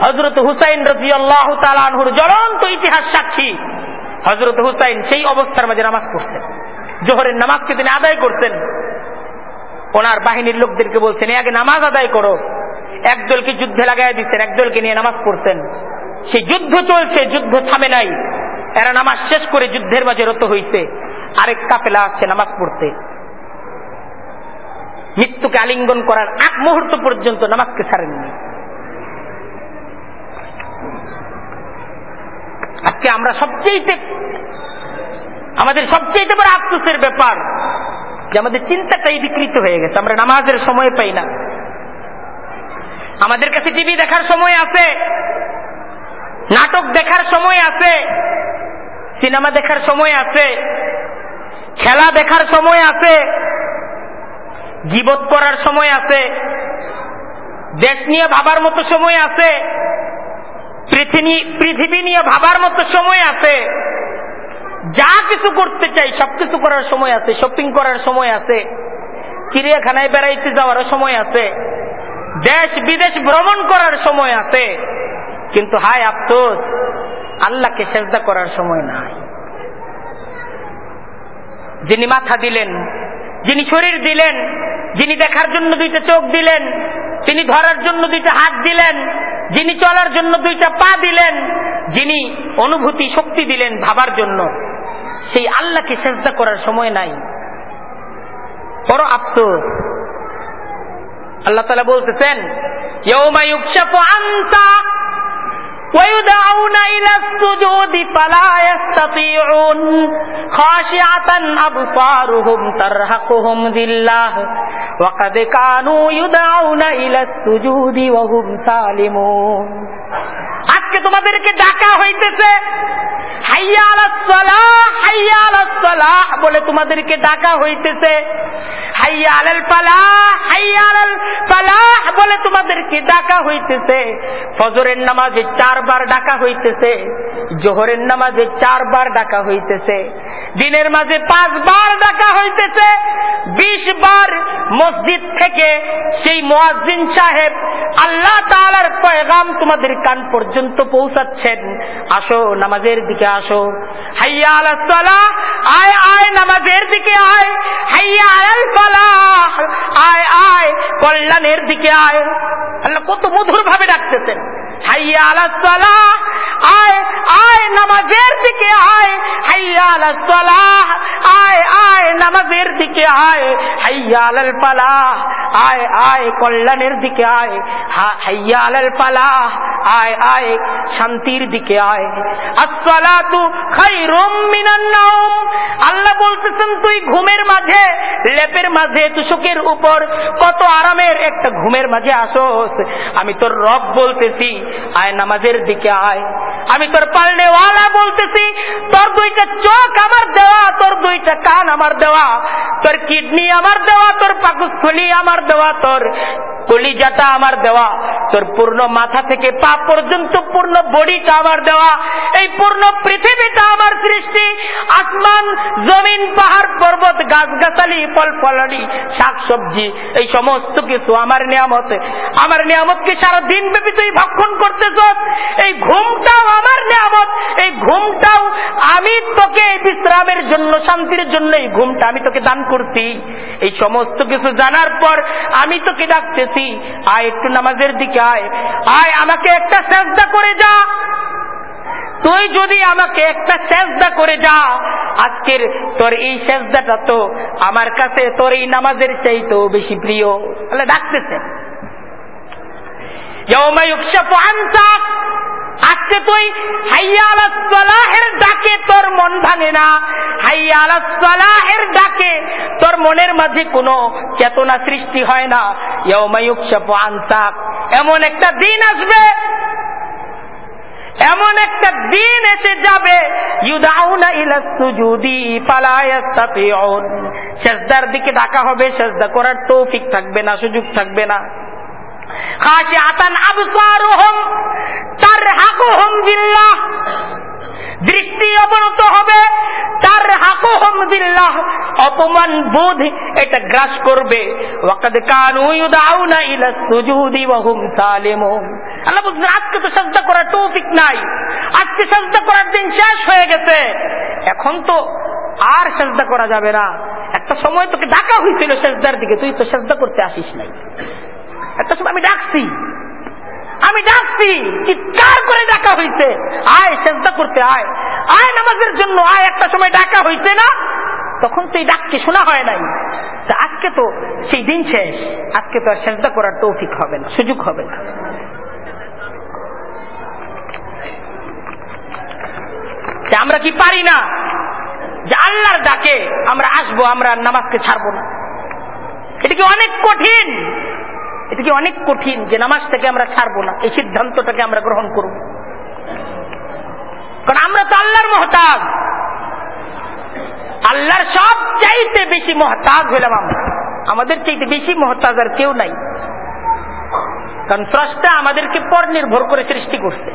হজরত হুসাইন রাজি আল্লাহ তালানহুর জ্বলন্ত ইতিহাস সাক্ষী। হজরত হুসাইন সেই অবস্থার মাঝে নামাজ পড়ছেন জোহরের নামাজকে তিনি আদায় করতেন। ওনার বাহিনীর লোকদেরকে বলছেন আগে নামাজ আদায় করো। একদলকে যুদ্ধে লাগাই দিচ্ছেন একদলকে নিয়ে নামাজ পড়তেন। সেই যুদ্ধ চলছে, যুদ্ধ থামে নাই। এরা নামাজ শেষ করে যুদ্ধের মাঝে রত হইছে। আরেক কাফেলা আসছে নামাজ পড়তে। মৃত্যুকে আলিঙ্গন করার আগ মুহূর্ত পর্যন্ত নামাজকে ছাড়েননি। আজকে আমরা সবচেয়ে আমাদের সবচেয়ে বড় আফসোসের ব্যাপার যে আমাদের চিন্তাটাই বিকৃত হয়ে গেছে। আমরা নামাজের সময় পাই না। আমাদের কাছে টিভি দেখার সময় আছে, নাটক দেখার সময় আছে, সিনেমা দেখার সময় আছে, খেলা দেখার সময় আছে জীবত করার সময় আছে। দেশ নিয়ে ভাবার মতো সময় আছে। পৃথিবী নিয়ে ভাবার মতো সময় আছে। যা কিছু করতে চাই, সবকিছু করার সময় আছে শপিং করার সময় আছে। চিড়িয়াখানায় বেড়াইতে যাওয়ার সময় আছে। দেশ বিদেশ ভ্রমণ করার সময় আছে। কিন্তু হায় আফসোস, আল্লাহকে সেজদা করার সময় নাই। যিনি মাথা দিলেন যিনি শরীর দিলেন, যিনি দেখার জন্য দুইটা চোখ দিলেন, তিনি ধরার জন্য দুইটা হাত দিলেন, যিনি চলার জন্য দুইটা পা দিলেন, যিনি অনুভূতি শক্তি দিলেন ভাবার জন্য, সেই আল্লাহকে চেষ্টা করার সময় নাই। বড় আফসোস। আল্লাহ তালা বলতেছেন ويدعون إلى السجود فلا يستطيعون. خاشعة أبصارهم ترهقهم ذلة. وقد كانوا يدعون إلى السجود وهم سالمون. আজকে তোমাদেরকে ডাকা হইতেছে। বলে তোমাদেরকে ডাকা হইতেছে। বলে তোমাদেরকে ডাকা হইতেছে। ফজরের নামাজে চারবার ডাকা হইতেছে। জোহরের নামাজে চারবার ডাকা হইতেছে। দিনের মাঝে পাঁচবার ডাকা হইতেছে। বিশ বার মসজিদ মোয়াজিন সাহেব, আল্লাহ তালার পয়গাম তোমাদের কান পর্যন্ত পৌঁছাচ্ছেন। আসো, নামাজের দিকে আসো। হাইয়া আলাহ আয় আয়, নামাজের দিকে আয়। হাইয়া আল ফালাহ আয় আয়, কল্যাণের দিকে আয়। আল্লাহ কত মধুর ভাবে ডাকতেছেন। হাইয়া আয় আয় নামাজের দিকে আয়, হাইয়া আয় আয় দিকে আয়, হাইয়া আয় আয় কল্যাণের দিকে আয় হাইয়া আলাল আয় আয় শান্তির দিকে আয়। আল্লাহ বলতেছেন, তুই ঘুমের মাঝে, লেপের মাঝে, তুষকের উপর, কত আরামের একটা ঘুমের মাঝে আসোস। আমি তোর রব বলতেছি আয় নামাজের দিকে আয়। আমি তোর পাল্লেওয়ালা বলতেছি, তোর দুইটা চোখ আমার দেওয়া, তোর দুইটা কান আমার দেওয়া, তোর কিডনি আমার দেওয়া, তোর পাকস্থলী আমার দেওয়া, তোর কলিজাটা আমার দেওয়া, তোর পূর্ণ মাথা থেকে পা পর্যন্ত পূর্ণ বডিটা আমার দেওয়া, এই পূর্ণ পৃথিবীটা আমার সৃষ্টি, আসমান, জমিন, পাহাড়, পর্বত, গাছগাছালি, ফল ফলানি শাক সবজি এই সমস্ত কিছু আমার নিয়ামত। আমার নিয়ামতকে সারা দিন ব্যাপী তুই ভক্ষণ করতেছ এই ঘুমটাও আমার নিয়ামত। এই ঘুমটাও আমি তোকে এই বিশ্রামের জন্য, শান্তির জন্য এই ঘুমটা আমি তোকে দান করছি। এই সমস্ত কিছু জানার পর আমি তোকে ডাকতেছি আয় একটু নামাজের দিকে আয়। আয়, আমাকে একটা চেষ্টা করে যা। তুই যদি আমাকে একটা সেজদা করে যা, আজকের তোর এই সেজদাটা তো আমার কাছে তোর এই নামাজের চাইতেও বেশি প্রিয়। তাহলে ডাকতেছে আজকে তুই হাইয়ালাহের ডাকে তোর মন ভাঙে না। হাইয়ালাহের ডাকে তোর মনের মাঝে কোনো চেতনা সৃষ্টি হয় না। আনতাক। এমন একটা দিন আসবে। এমন একটা দিন এসে যাবে। সেজদার দিকে ডাকা হবে, সেজদা করার তৌফিক থাকবে না, সুযোগ থাকবে না। দৃষ্টি অবনত হবে তার হাকুহম দিল্লাহ অপমান, বোধ এটা গ্রাস করবে। হুম আজকে তো সাজদা করার তৌফিক নাই। আজকে সাজদা করার দিন শেষ হয়ে গেছে। এখন তো আর সাজদা করা যাবে না। একটা সময় তোকে ডাকা হয়েছিল সেজদার দিকে, তুই তো সেজদা করতে আসিস নাই। একটা সময় আমি ডাকছি। আমি ডাকছি চিৎকার করে ডাকা হইছে? আয় চেষ্টা করতে আয়। আয় নামাজের জন্য, আয়, একটা সময় ডাকা হইছে না? তখন তুই ডাকছি শোনা হয় নাই। আজকে তো সেই দিন শেষ। আজকে তো আর চেষ্টা করার তৌফিক হবে না, সুযোগ হবে না। আমরা কি পারি না? যে আল্লাহর ডাকে আমরা আসব, আমরা নামাজকে ছাড়বো না। এটা কি অনেক কঠিন? এটা কি অনেক কঠিন যে নামাজটাকে আমরা ছাড়বো না, এই সিদ্ধান্তটাকে আমরা গ্রহণ করব। কারণ আমরা তো আল্লাহর মহতাজ। আল্লাহর সব চাইতে বেশি মহতাজ হইলাম আমরা। আমাদের চাইতে বেশি মহতাজ আর কেউ নাই। কারণ স্রষ্টা আমাদেরকে পর নির্ভর করে সৃষ্টি করছে।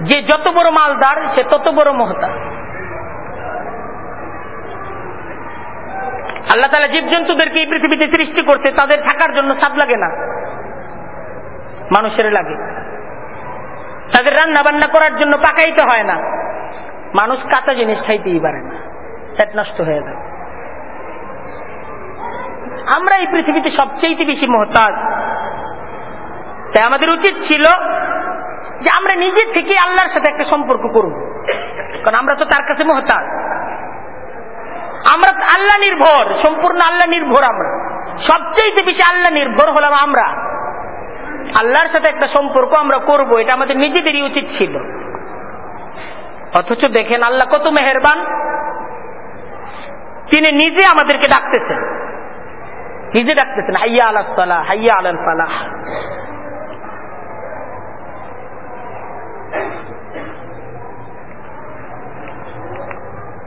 যে যত বড় মালদার, সে তত বড় মহতাজ। আল্লাহ তালা জীবজন্তুদেরকে এই পৃথিবীতে সৃষ্টি করতে তাদের থাকার জন্য সাদ লাগে না। মানুষের লাগে। তাদের রান্না বান্না করার জন্য পাকাইতে হয় না। মানুষ কাঁচা জিনিস খাইতেই পারে না। পেট নষ্ট হয়ে যায়। আমরা এই পৃথিবীতে সবচেয়ে বেশি মহতাজ। তাই আমাদের উচিত ছিল যে আমরা নিজে থেকে আল্লাহর সাথে একটা সম্পর্ক করব। কারণ আমরা তো তার কাছে মহতাজ। আমরা আল্লাহ নির্ভর, সম্পূর্ণ আল্লাহ নির্ভর আমরা। সবচেয়ে বেশি আল্লাহ নির্ভর হলাম আমরা। আল্লাহর সাথে একটা সম্পর্ক আমরা করব, এটা আমাদের নিজেদেরই উচিত ছিল। অথচ দেখেন আল্লাহ কত মেহরবান। তিনি নিজে আমাদেরকে ডাকতেছেন। নিজে ডাকতেছেন, হাইয়া আলাহ সালাহ, হাইয়া আলাল ফালাহ।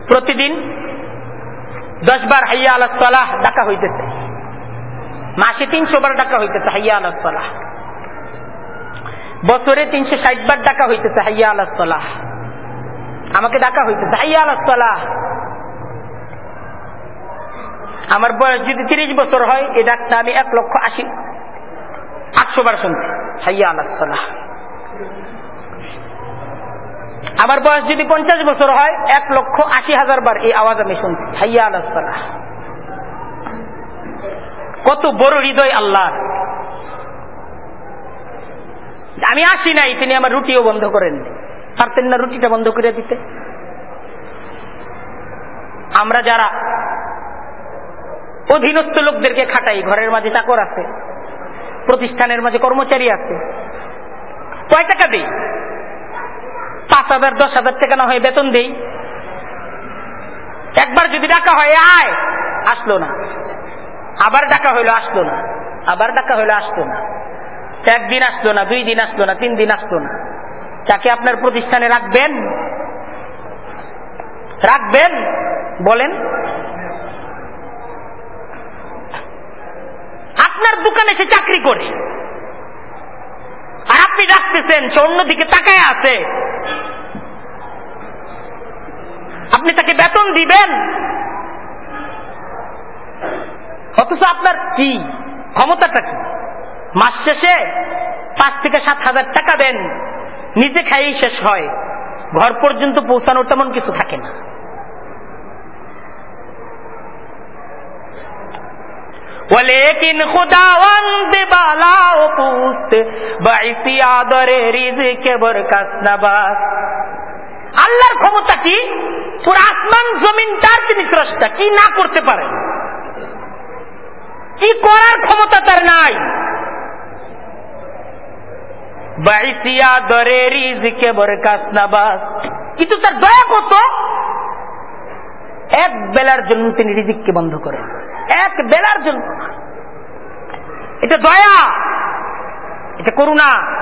প্রতিদিন দশ বার হাইয়া আলাহ সালাহ ডাকা হইতেছে। মাসে তিনশো বার ডাকা হইতেছে হাইয়া আলাহ সালাহ। বছরে তিনশো ষাট বার ডাকা হইতেছে হাইয়া আলাহ সালাহ। আমাকে ডাকা হইতেছে হাইয়া আলাহ সালাহ। আমার বয়স যদি তিরিশ বছর হয় এই ডাকটা আমি এক লক্ষ আশি, আটশো বার শুনছি, হাইয়া আলাহ সালাহ। আমার বয়স যদি পঞ্চাশ বছর হয়, এক লক্ষ আশি হাজার বার এই আওয়াজ আমি শুনছি। হাইয়া কত বড় হৃদয় আল্লাহ আমি আসি নাই, তিনি আমার রুটিও বন্ধ করেন পারতেন না রুটিটা বন্ধ করে দিতে। আমরা যারা অধীনস্থ লোকদেরকে খাটাই, ঘরের মাঝে চাকর আছে, প্রতিষ্ঠানের মাঝে কর্মচারী আছে, কয় টাকা দেই? পাঁচ হাজার, দশ হাজার টাকা না হয় বেতন দেই। একবার যদি ডাকা হয় আয়, আসলো না। আবার ডাকা হইল, আসলো না। আবার ডাকা হইল, আসলো না। একদিন আসলো না, দুই দিন আসলো না, তিন দিন আসলো না। তাকে আপনার প্রতিষ্ঠানে রাখবেন রাখবেন, বলেন। আপনার দোকানে সে চাকরি করে। আর আপনি রাখতেছেন সে অন্যদিকে তাকায় আছে। আপনি তাকে বেতন দিবেন। অথচ আপনার কি? ক্ষমতাটা কি? মাস শেষে পাঁচ থেকে সাত হাজার টাকা দেন। নিজে খাইয়েই শেষ হয়। ঘর পর্যন্ত পৌঁছানোর তেমন কিছু থাকে না। ولكن আল্লাহর ক্ষমতা কি? পুরো আসমান জমিনটার তিনি স্রষ্টা। কি না করতে পারেন কি করার ক্ষমতা তার নাই? বাইসিয়া দরে বরকাস নাবাস কিন্তু তার দয়া কত? এক বেলার জন্য তিনি রিজিককে বন্ধ করেন। এক বেলার জন্য। এটা দয়া। এটা করুণা।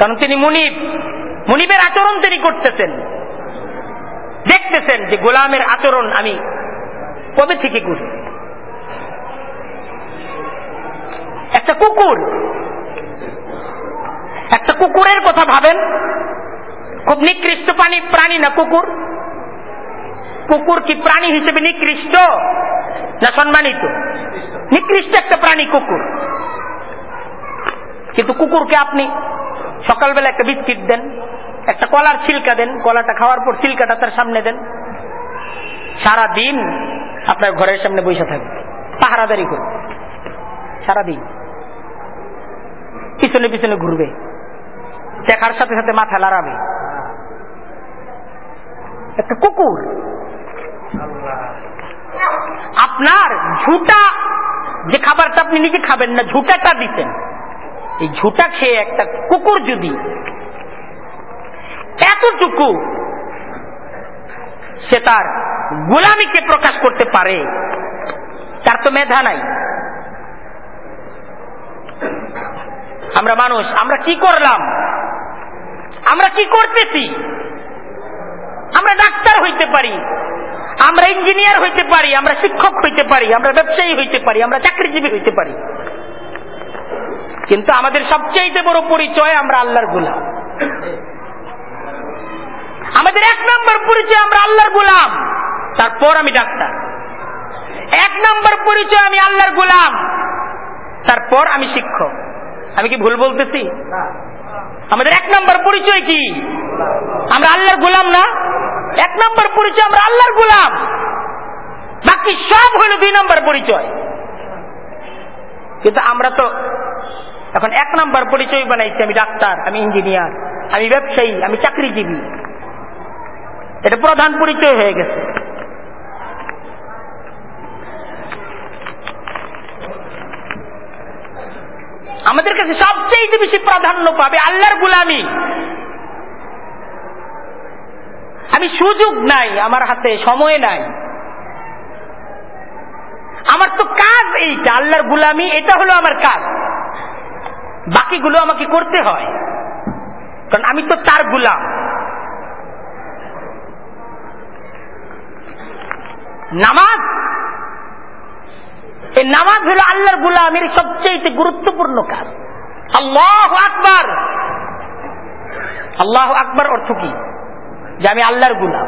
কারণ তিনি মুনিব। মুনিবের আচরণ তিনি করতেছেন। দেখতেছেন যে গোলামের আচরণ আমি কবে থেকে করি একটা কুকুর। একটা কুকুরের কথা ভাবেন? খুব নিকৃষ্ট প্রাণী প্রাণী না কুকুর? কুকুর কি প্রাণী হিসেবে নিকৃষ্ট না সম্মানিত? নিকৃষ্ট একটা প্রাণী কুকুর। কিন্তু কুকুরকে আপনি সকালবেলা একটা বিস্কিট দেন, একটা কলার ছিলকা দেন, কলাটা খাওয়ার পর ছিলকাটা তার সামনে দেন। সারা দিন আপনার ঘরের সামনে বসে থাকবে, পাহারাদারি করবে। সারাদিন। পিছনে পিছনে ঘুরবে, দেখার সাথে সাথে মাথা লড়াবে একটা কুকুর। আপনার ঝুটা, যে খাবারটা আপনি নিজে খাবেন না, ঝুটাটা দিতেন। এই ঝুটা খেয়ে একটা কুকুর যদি এতটুকু সে তার গোলামিকে প্রকাশ করতে পারে, তার তো মেধা নাই। আমরা মানুষ, আমরা কি করলাম? আমরা কি করতেছি? আমরা ডাক্তার হইতে পারি, আমরা ইঞ্জিনিয়ার হইতে পারি, আমরা শিক্ষক হইতে পারি, আমরা ব্যবসায়ী হইতে পারি, আমরা চাকরিজীবী হইতে পারি। কিন্তু আমাদের সবচেয়ে বড় পরিচয় আমরা আল্লাহর গোলাম। আমাদের এক নম্বর পরিচয় আমরা আল্লাহর গোলাম। তারপর আমি ডাক্তার। এক নম্বর পরিচয় আমি আল্লাহর গোলাম। তারপর আমি শিক্ষক। আমি কি ভুল বলতেছি? আমাদের এক নম্বর পরিচয় কি? আমরা আল্লাহর গোলাম না? এক নম্বর পরিচয় আমরা আল্লাহর গোলাম। বাকি সব হলো দুই নম্বর পরিচয়। কিন্তু আমরা তো এখন এক নম্বর পরিচয় বানাইছি আমি ডাক্তার, আমি ইঞ্জিনিয়ার, আমি ব্যবসায়ী, আমি চাকরিজীবী। এটা প্রধান পরিচয় হয়ে গেছে। আমাদের কাছে সবচেয়ে বেশি প্রাধান্য পাবে আল্লাহর গুলামি। আমি সুযোগ নাই আমার হাতে, সময় নাই। আমার তো কাজ এইটা, আল্লাহর গুলামি, এটা হলো আমার কাজ। বাকিগুলো আমাকে করতে হয়। কারণ আমি তো তার গুলাম। নামাজ? এই নামাজ হলো আল্লাহর গুলামের সবচেয়ে গুরুত্বপূর্ণ কাজ। আল্লাহ আকবার। আল্লাহ আকবার অর্থ কি? যে আমি আল্লাহর গুলাম।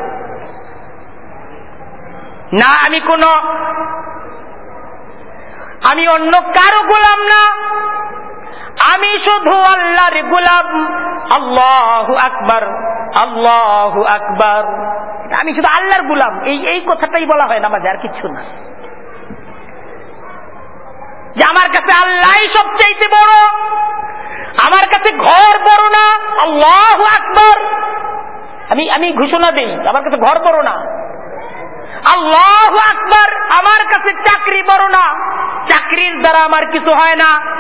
না, আমি কোন আমি অন্য কারও গোলাম না। আমি শুধু আল্লাহর গোলাম। আল্লাহ আকবার আল্লাহ আকবার। আমি শুধু আল্লাহর গুলাম। এই এই কথাটাই বলা হয় না আমাদের, আর কিছু না। যে আমার কাছে আল্লাহ সবচাইতে বড়, আমার কাছে ঘর বড় না, আল্লাহ আকবর। আমি আমি ঘোষণা দেই, আমার কাছে ঘর বড় না। আল্লাহ আকবর, আমার কাছে চাকরি বড় না। চাকরির দ্বারা আমার কিছু হয় না।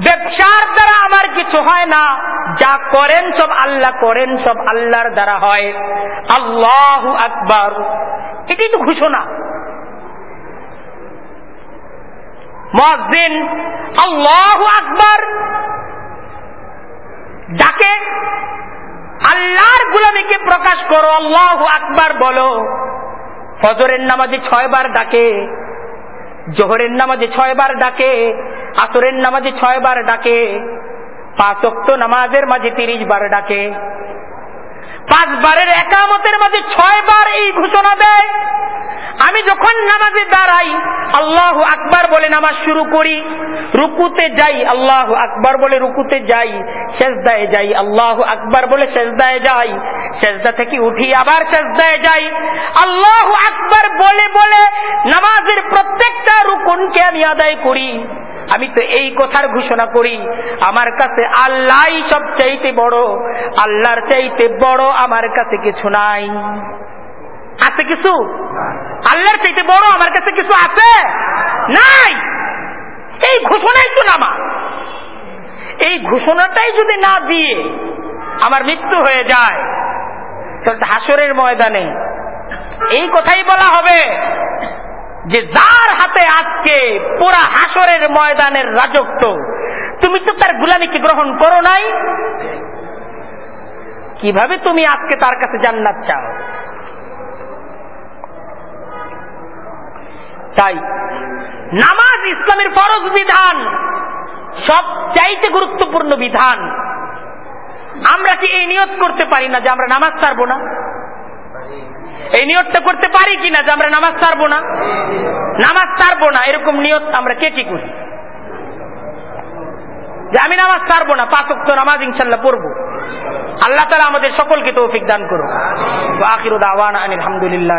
ব্যবসার দ্বারা আমার কিছু হয় না। যা করেন সব আল্লাহ করেন, সব আল্লাহর দ্বারা হয়। আল্লাহ আকবর। এটাই তো ঘোষণা। মসজিদ আল্লাহ আকবর। ডাকে আল্লাহর গুলামীকে প্রকাশ করো, আল্লাহ আকবার বলো। ফজরের নামাজে ছয় বার ডাকে, জোহরের নামাজে ছয় বার ডাকে আসরের নামাজে ছয় বার ডাকে, পাঁচক্ত নামাজের মাঝে তিরিশ বার ডাকে। পাঁচ বারের একামতের মাঝে ছয় বার এই ঘোষণা দেয়। আমি যখন নামাজে দাঁড়াই, আল্লাহ আকবার বলে নামাজ শুরু করি। রুকুতে যাই, আল্লাহ আকবার বলে রুকুতে যাই শেষদায় যাই, আল্লাহ আকবার বলে শেষদায় যাই শেষদা থেকে উঠি আবার শেষদায় যাই। আল্লাহ আকবার বলে বলে নামাজের প্রত্যেকটা রুকুনকে আমি আদায় করি। আমি তো এই কথার ঘোষণা করি। আমার কাছে আল্লাহ সব চাইতে বড়। আল্লাহর চাইতে বড় আমার কাছে কিছু নাই। আছে কিছু? আল্লাহর চাইতে বড় আমার কাছে কিছু আছে? নাই। এই ঘোষণাই তো নামা। এই ঘোষণাটাই যদি না দিয়ে আমার মৃত্যু হয়ে যায়, তাহলে হাসরের ময়দানে এই কথাই বলা হবে। যে যার হাতে আজকে পুরা হাসরের ময়দানের রাজত্ব, তুমি তো তার গুলামিকে গ্রহণ করো নাই। কীভাবে তুমি আজকে তার কাছে জান্নাত চাও? তাই নামাজ ইসলামের ফরজ বিধান সব চাইতে গুরুত্বপূর্ণ বিধান। আমরা কি এই নিয়ত করতে পারি না যে আমরা নামাজ ছাড়বো না? এই নিয়তটা করতে পারি কিনা যে আমরা নামাজ ছাড়বো না? নামাজ ছাড়বো না, এরকম নিয়ত আমরা কে কি করি? যে আমি নামাজ ছাড়বো না, পাঁচ তো নামাজ ইনশাল্লাহ পড়ব। আল্লাহ তালা আমাদের সকলকে তৌফিক দান করুন আখির দাওয়ান আলহামদুলিল্লাহ